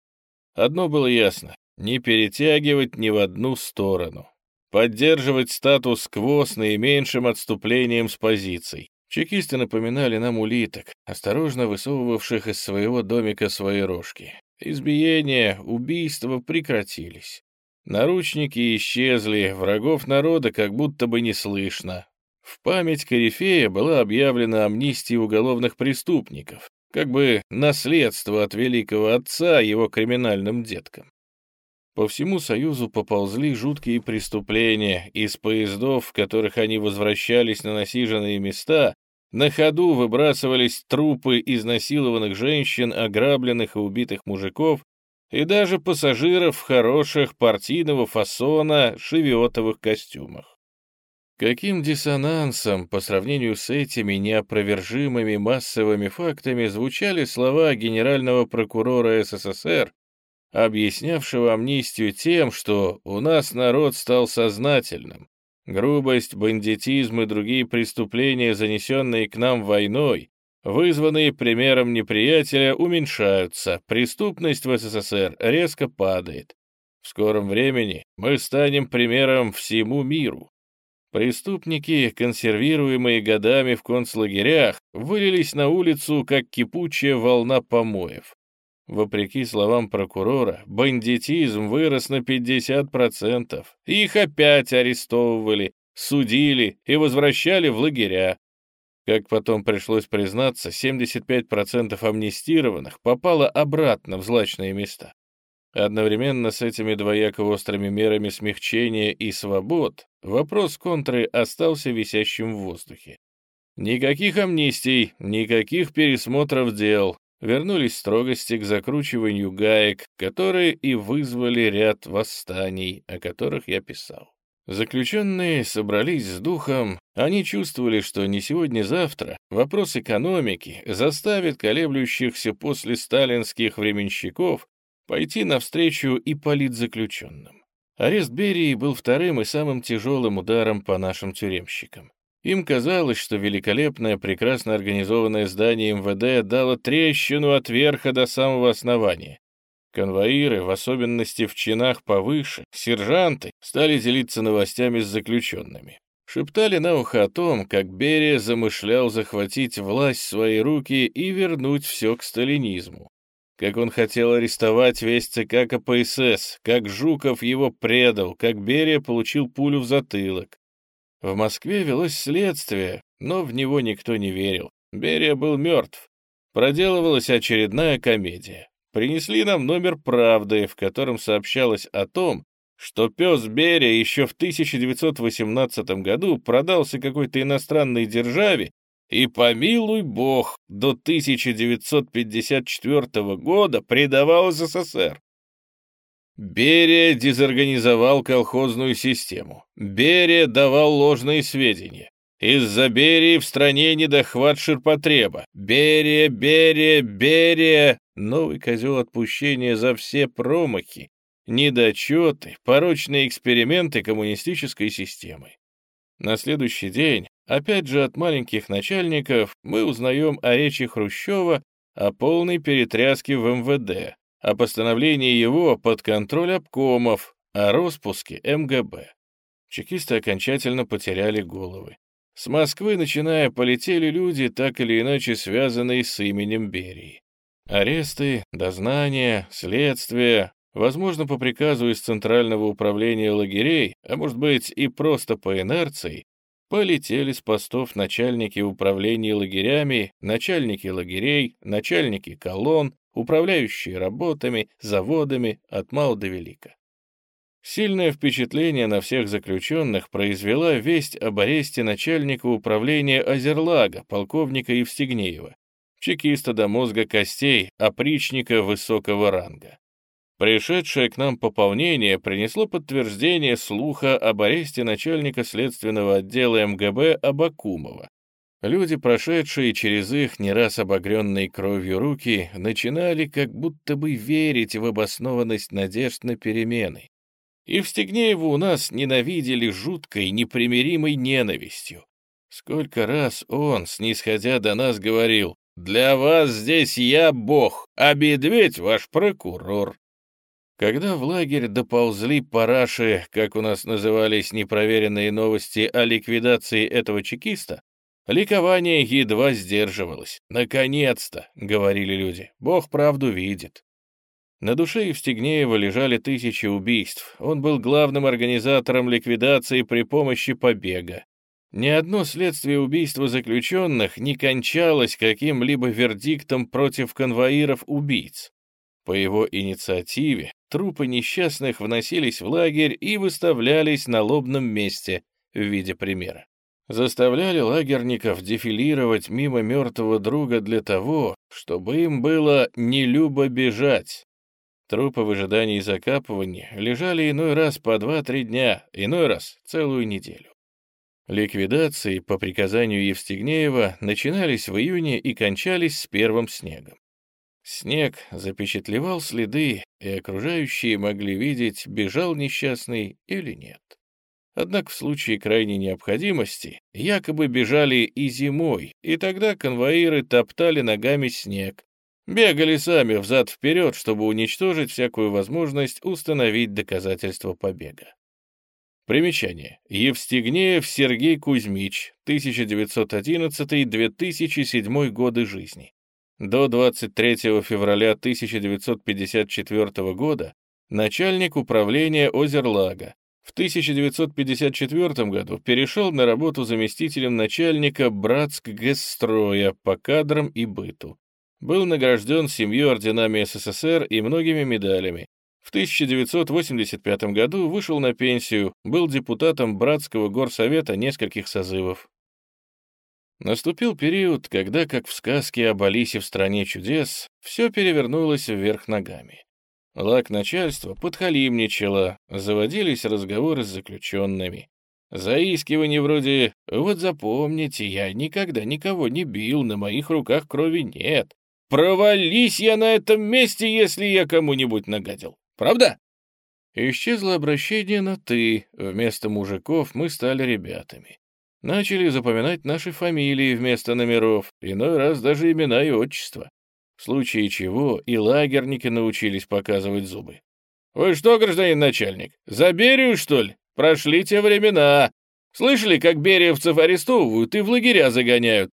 Одно было ясно не перетягивать ни в одну сторону, поддерживать статус-кво с наименьшим отступлением с позиций. Чекисты напоминали нам улиток, осторожно высовывавших из своего домика свои рожки. Избиения, убийства прекратились. Наручники исчезли, врагов народа как будто бы не слышно. В память Корифея была объявлена амнистия уголовных преступников, как бы наследство от великого отца его криминальным деткам. По всему Союзу поползли жуткие преступления. Из поездов, в которых они возвращались на насиженные места, на ходу выбрасывались трупы изнасилованных женщин, ограбленных и убитых мужиков, и даже пассажиров в хороших партийного фасона шевиотовых костюмах. Каким диссонансом по сравнению с этими неопровержимыми массовыми фактами звучали слова генерального прокурора СССР объяснявшего амнистию тем, что у нас народ стал сознательным. Грубость, бандитизм и другие преступления, занесенные к нам войной, вызванные примером неприятеля, уменьшаются, преступность в СССР резко падает. В скором времени мы станем примером всему миру. Преступники, консервируемые годами в концлагерях, вылились на улицу, как кипучая волна помоев. Вопреки словам прокурора, бандитизм вырос на 50%. Их опять арестовывали, судили и возвращали в лагеря. Как потом пришлось признаться, 75% амнистированных попало обратно в злачные места. Одновременно с этими двояко острыми мерами смягчения и свобод вопрос контры остался висящим в воздухе. Никаких амнистий, никаких пересмотров дел, вернулись строгости к закручиванию гаек, которые и вызвали ряд восстаний, о которых я писал. Заключенные собрались с духом, они чувствовали, что не сегодня-завтра вопрос экономики заставит колеблющихся после сталинских временщиков пойти навстречу и политзаключенным. Арест Берии был вторым и самым тяжелым ударом по нашим тюремщикам. Им казалось, что великолепное, прекрасно организованное здание МВД дало трещину от верха до самого основания. Конвоиры, в особенности в чинах повыше, сержанты, стали делиться новостями с заключенными. Шептали на ухо о том, как Берия замышлял захватить власть в свои руки и вернуть все к сталинизму. Как он хотел арестовать весь ЦК КПСС, как Жуков его предал, как Берия получил пулю в затылок. В Москве велось следствие, но в него никто не верил. Берия был мертв. Проделывалась очередная комедия. Принесли нам номер «Правды», в котором сообщалось о том, что пес Берия еще в 1918 году продался какой-то иностранной державе и, помилуй бог, до 1954 года предавал СССР. Берия дезорганизовал колхозную систему. Берия давал ложные сведения. Из-за Берии в стране недохват ширпотреба. Берия, Берия, Берия. Новый козел отпущения за все промахи, недочеты, порочные эксперименты коммунистической системы. На следующий день, опять же от маленьких начальников, мы узнаем о речи Хрущева о полной перетряске в МВД, о постановлении его под контроль обкомов, о распуске МГБ. Чекисты окончательно потеряли головы. С Москвы, начиная, полетели люди, так или иначе связанные с именем Берии. Аресты, дознания, следствия, возможно, по приказу из Центрального управления лагерей, а может быть и просто по инерции, полетели с постов начальники управления лагерями, начальники лагерей, начальники колонн, управляющие работами, заводами от мала до велика. Сильное впечатление на всех заключенных произвела весть об аресте начальника управления Озерлага, полковника Евстигнеева, чекиста до мозга костей, опричника высокого ранга. Пришедшее к нам пополнение принесло подтверждение слуха об аресте начальника следственного отдела МГБ Абакумова, Люди, прошедшие через их не раз обогренные кровью руки, начинали как будто бы верить в обоснованность надежд на перемены. И в Стегнееву у нас ненавидели жуткой, непримиримой ненавистью. Сколько раз он, снисходя до нас, говорил, «Для вас здесь я бог, а медведь ваш прокурор». Когда в лагерь доползли параши, как у нас назывались непроверенные новости о ликвидации этого чекиста, Ликование едва сдерживалось. «Наконец-то!» — говорили люди. «Бог правду видит». На душе Евстигнеева лежали тысячи убийств. Он был главным организатором ликвидации при помощи побега. Ни одно следствие убийства заключенных не кончалось каким-либо вердиктом против конвоиров-убийц. По его инициативе трупы несчастных вносились в лагерь и выставлялись на лобном месте в виде примера заставляли лагерников дефилировать мимо мертвого друга для того, чтобы им было нелюбо бежать. Трупы в ожидании закапывания лежали иной раз по два-три дня, иной раз целую неделю. Ликвидации по приказанию Евстигнеева начинались в июне и кончались с первым снегом. Снег запечатлевал следы, и окружающие могли видеть, бежал несчастный или нет. Однако в случае крайней необходимости якобы бежали и зимой, и тогда конвоиры топтали ногами снег, бегали сами взад-вперед, чтобы уничтожить всякую возможность установить доказательства побега. Примечание. Евстигнеев Сергей Кузьмич, 1911-2007 годы жизни. До 23 февраля 1954 года начальник управления Озерлага. В 1954 году перешел на работу заместителем начальника Братск-Гесстроя по кадрам и быту. Был награжден семью орденами СССР и многими медалями, в 1985 году вышел на пенсию, был депутатом Братского горсовета нескольких созывов. Наступил период, когда, как в сказке об Алисе в «Стране чудес», все перевернулось вверх ногами. Лак начальства подхалимничало, заводились разговоры с заключенными. Заискивание вроде «Вот запомните, я никогда никого не бил, на моих руках крови нет. Провались я на этом месте, если я кому-нибудь нагадил». Правда?» Исчезло обращение на «ты». Вместо мужиков мы стали ребятами. Начали запоминать наши фамилии вместо номеров, иной раз даже имена и отчества. В случае чего и лагерники научились показывать зубы. «Вы что, гражданин начальник, за Берию, что ли? Прошли те времена. Слышали, как бериевцев арестовывают и в лагеря загоняют?»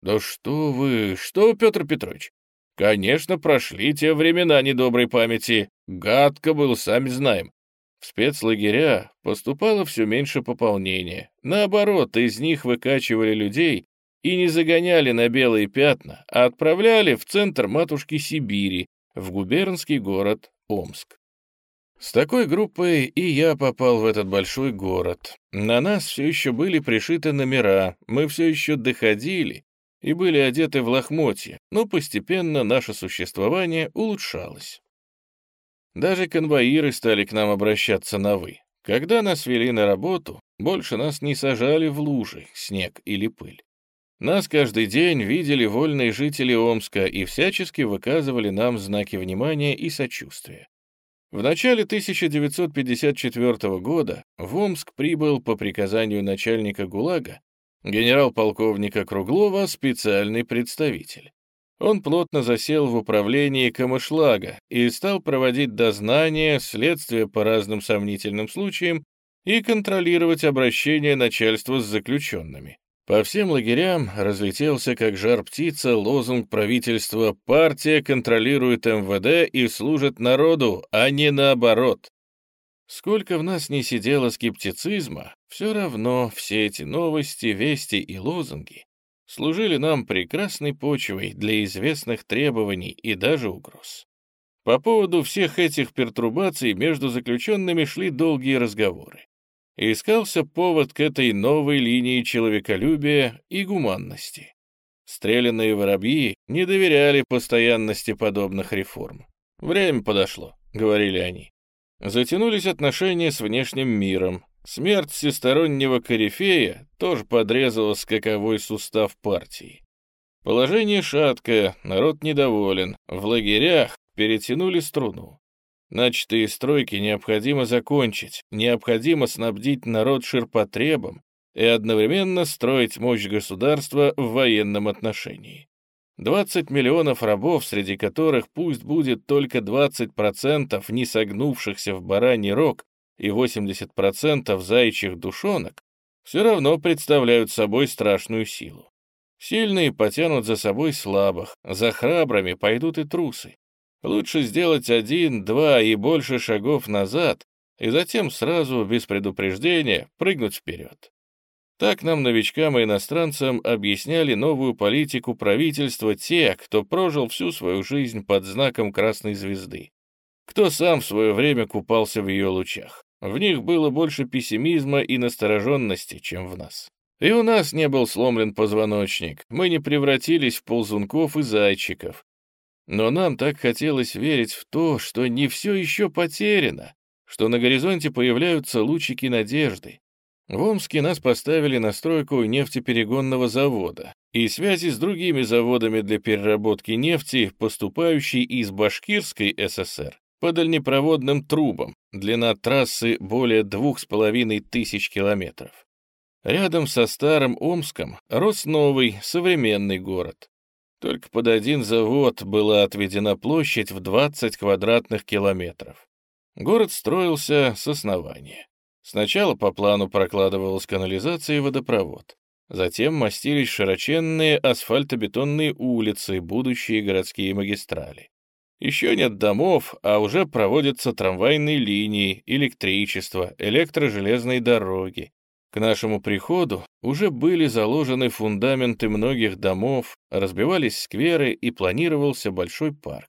«Да что вы, что, Петр Петрович? Конечно, прошли те времена недоброй памяти. Гадко был, сами знаем. В спецлагеря поступало все меньше пополнения. Наоборот, из них выкачивали людей и не загоняли на белые пятна, а отправляли в центр матушки Сибири, в губернский город Омск. С такой группой и я попал в этот большой город. На нас все еще были пришиты номера, мы все еще доходили, и были одеты в лохмотья, но постепенно наше существование улучшалось. Даже конвоиры стали к нам обращаться на «вы». Когда нас вели на работу, больше нас не сажали в лужи, снег или пыль. Нас каждый день видели вольные жители Омска и всячески выказывали нам знаки внимания и сочувствия. В начале 1954 года в Омск прибыл по приказанию начальника ГУЛАГа генерал-полковника Круглова специальный представитель. Он плотно засел в управлении Камышлага и стал проводить дознания, следствия по разным сомнительным случаям и контролировать обращение начальства с заключенными. По всем лагерям разлетелся как жар птица лозунг правительства «Партия контролирует МВД и служит народу, а не наоборот». Сколько в нас не сидело скептицизма, все равно все эти новости, вести и лозунги служили нам прекрасной почвой для известных требований и даже угроз. По поводу всех этих пертурбаций между заключенными шли долгие разговоры. Искался повод к этой новой линии человеколюбия и гуманности. Стрелянные воробьи не доверяли постоянности подобных реформ. «Время подошло», — говорили они. Затянулись отношения с внешним миром. Смерть всестороннего корифея тоже подрезала скаковой сустав партии. Положение шаткое, народ недоволен. В лагерях перетянули струну. Начатые стройки необходимо закончить, необходимо снабдить народ ширпотребом и одновременно строить мощь государства в военном отношении. 20 миллионов рабов, среди которых пусть будет только 20% не согнувшихся в бараний рог и 80% заячьих душонок, все равно представляют собой страшную силу. Сильные потянут за собой слабых, за храбрыми пойдут и трусы. Лучше сделать один, два и больше шагов назад, и затем сразу, без предупреждения, прыгнуть вперед. Так нам, новичкам и иностранцам, объясняли новую политику правительства те, кто прожил всю свою жизнь под знаком Красной Звезды, кто сам в свое время купался в ее лучах. В них было больше пессимизма и настороженности, чем в нас. И у нас не был сломлен позвоночник, мы не превратились в ползунков и зайчиков. Но нам так хотелось верить в то, что не все еще потеряно, что на горизонте появляются лучики надежды, в Омске нас поставили на стройку нефтеперегонного завода и связи с другими заводами для переработки нефти, поступающей из Башкирской ССР по дальнепроводным трубам, длина трассы более двух с половиной тысяч километров. Рядом со старым Омском рос новый, современный город. Только под один завод была отведена площадь в 20 квадратных километров. Город строился с основания. Сначала по плану прокладывалась канализация и водопровод. Затем мастились широченные асфальтобетонные улицы, будущие городские магистрали. Еще нет домов, а уже проводятся трамвайные линии, электричество, электрожелезные дороги. К нашему приходу уже были заложены фундаменты многих домов, разбивались скверы и планировался большой парк.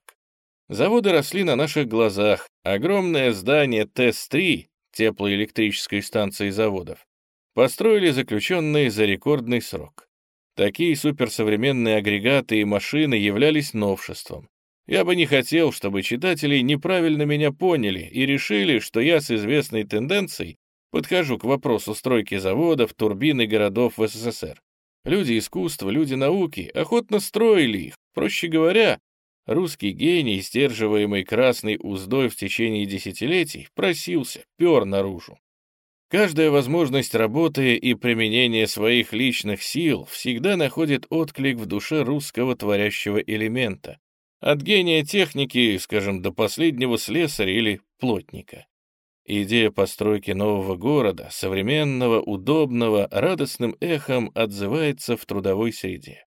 Заводы росли на наших глазах. Огромное здание ТЭС-3, теплоэлектрической станции заводов, построили заключенные за рекордный срок. Такие суперсовременные агрегаты и машины являлись новшеством. Я бы не хотел, чтобы читатели неправильно меня поняли и решили, что я с известной тенденцией подхожу к вопросу стройки заводов, турбин и городов в СССР. Люди искусства, люди науки охотно строили их. Проще говоря, русский гений, сдерживаемый красной уздой в течение десятилетий, просился, пер наружу. Каждая возможность работы и применения своих личных сил всегда находит отклик в душе русского творящего элемента, от гения техники, скажем, до последнего слесаря или плотника. Идея постройки нового города, современного, удобного, радостным эхом отзывается в трудовой среде.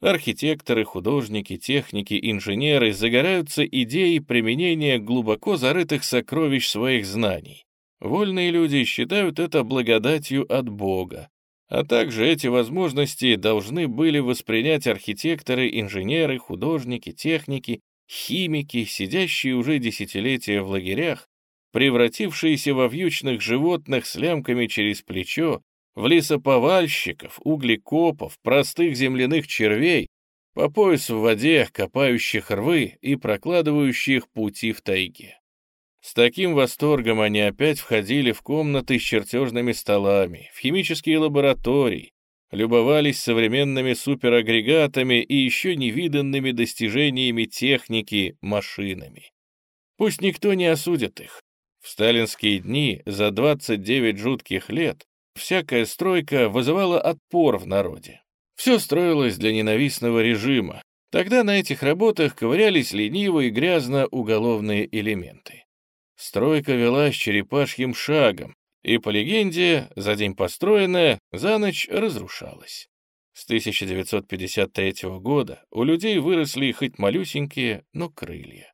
Архитекторы, художники, техники, инженеры загораются идеей применения глубоко зарытых сокровищ своих знаний. Вольные люди считают это благодатью от Бога, а также эти возможности должны были воспринять архитекторы, инженеры, художники, техники, химики, сидящие уже десятилетия в лагерях, превратившиеся во вьючных животных с лямками через плечо, в лесоповальщиков, углекопов, простых земляных червей, по пояс в воде, копающих рвы и прокладывающих пути в тайге. С таким восторгом они опять входили в комнаты с чертежными столами, в химические лаборатории, любовались современными суперагрегатами и еще невиданными достижениями техники машинами. Пусть никто не осудит их. В сталинские дни за 29 жутких лет всякая стройка вызывала отпор в народе. Все строилось для ненавистного режима. Тогда на этих работах ковырялись лениво и грязно уголовные элементы. Стройка велась черепашьим шагом, и, по легенде, за день построенная, за ночь разрушалась. С 1953 года у людей выросли хоть малюсенькие, но крылья.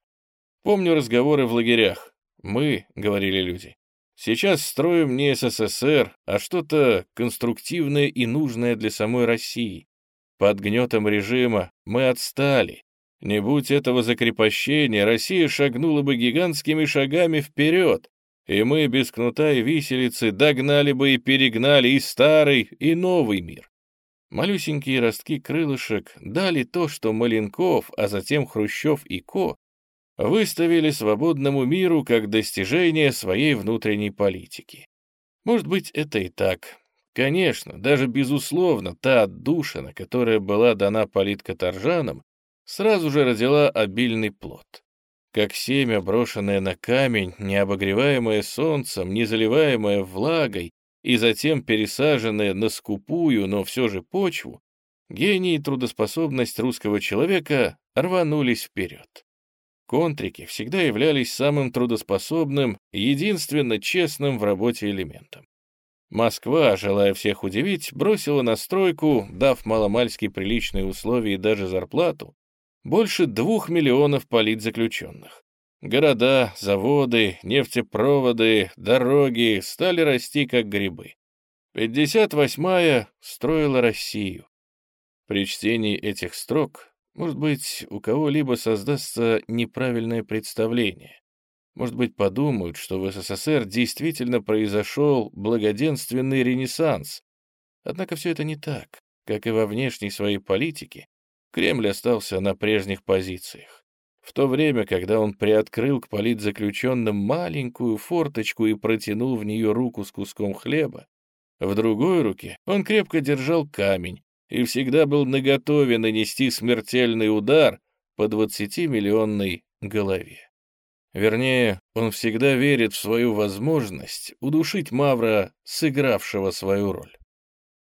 Помню разговоры в лагерях. «Мы», — говорили люди, — «сейчас строим не СССР, а что-то конструктивное и нужное для самой России. Под гнетом режима мы отстали, не будь этого закрепощения, Россия шагнула бы гигантскими шагами вперед, и мы без кнута и виселицы догнали бы и перегнали и старый, и новый мир. Малюсенькие ростки крылышек дали то, что Маленков, а затем Хрущев и Ко выставили свободному миру как достижение своей внутренней политики. Может быть, это и так. Конечно, даже безусловно, та отдушина, которая была дана политкоторжанам, сразу же родила обильный плод. Как семя, брошенное на камень, не обогреваемое солнцем, не заливаемое влагой и затем пересаженное на скупую, но все же почву, гений и трудоспособность русского человека рванулись вперед. Контрики всегда являлись самым трудоспособным, единственно честным в работе элементом. Москва, желая всех удивить, бросила на стройку, дав маломальски приличные условия и даже зарплату, больше двух миллионов политзаключенных. Города, заводы, нефтепроводы, дороги стали расти как грибы. 58-я строила Россию. При чтении этих строк, может быть, у кого-либо создастся неправильное представление. Может быть, подумают, что в СССР действительно произошел благоденственный ренессанс. Однако все это не так. Как и во внешней своей политике, Кремль остался на прежних позициях. В то время, когда он приоткрыл к политзаключенным маленькую форточку и протянул в нее руку с куском хлеба, в другой руке он крепко держал камень и всегда был наготове нанести смертельный удар по 20-миллионной голове. Вернее, он всегда верит в свою возможность удушить Мавра, сыгравшего свою роль.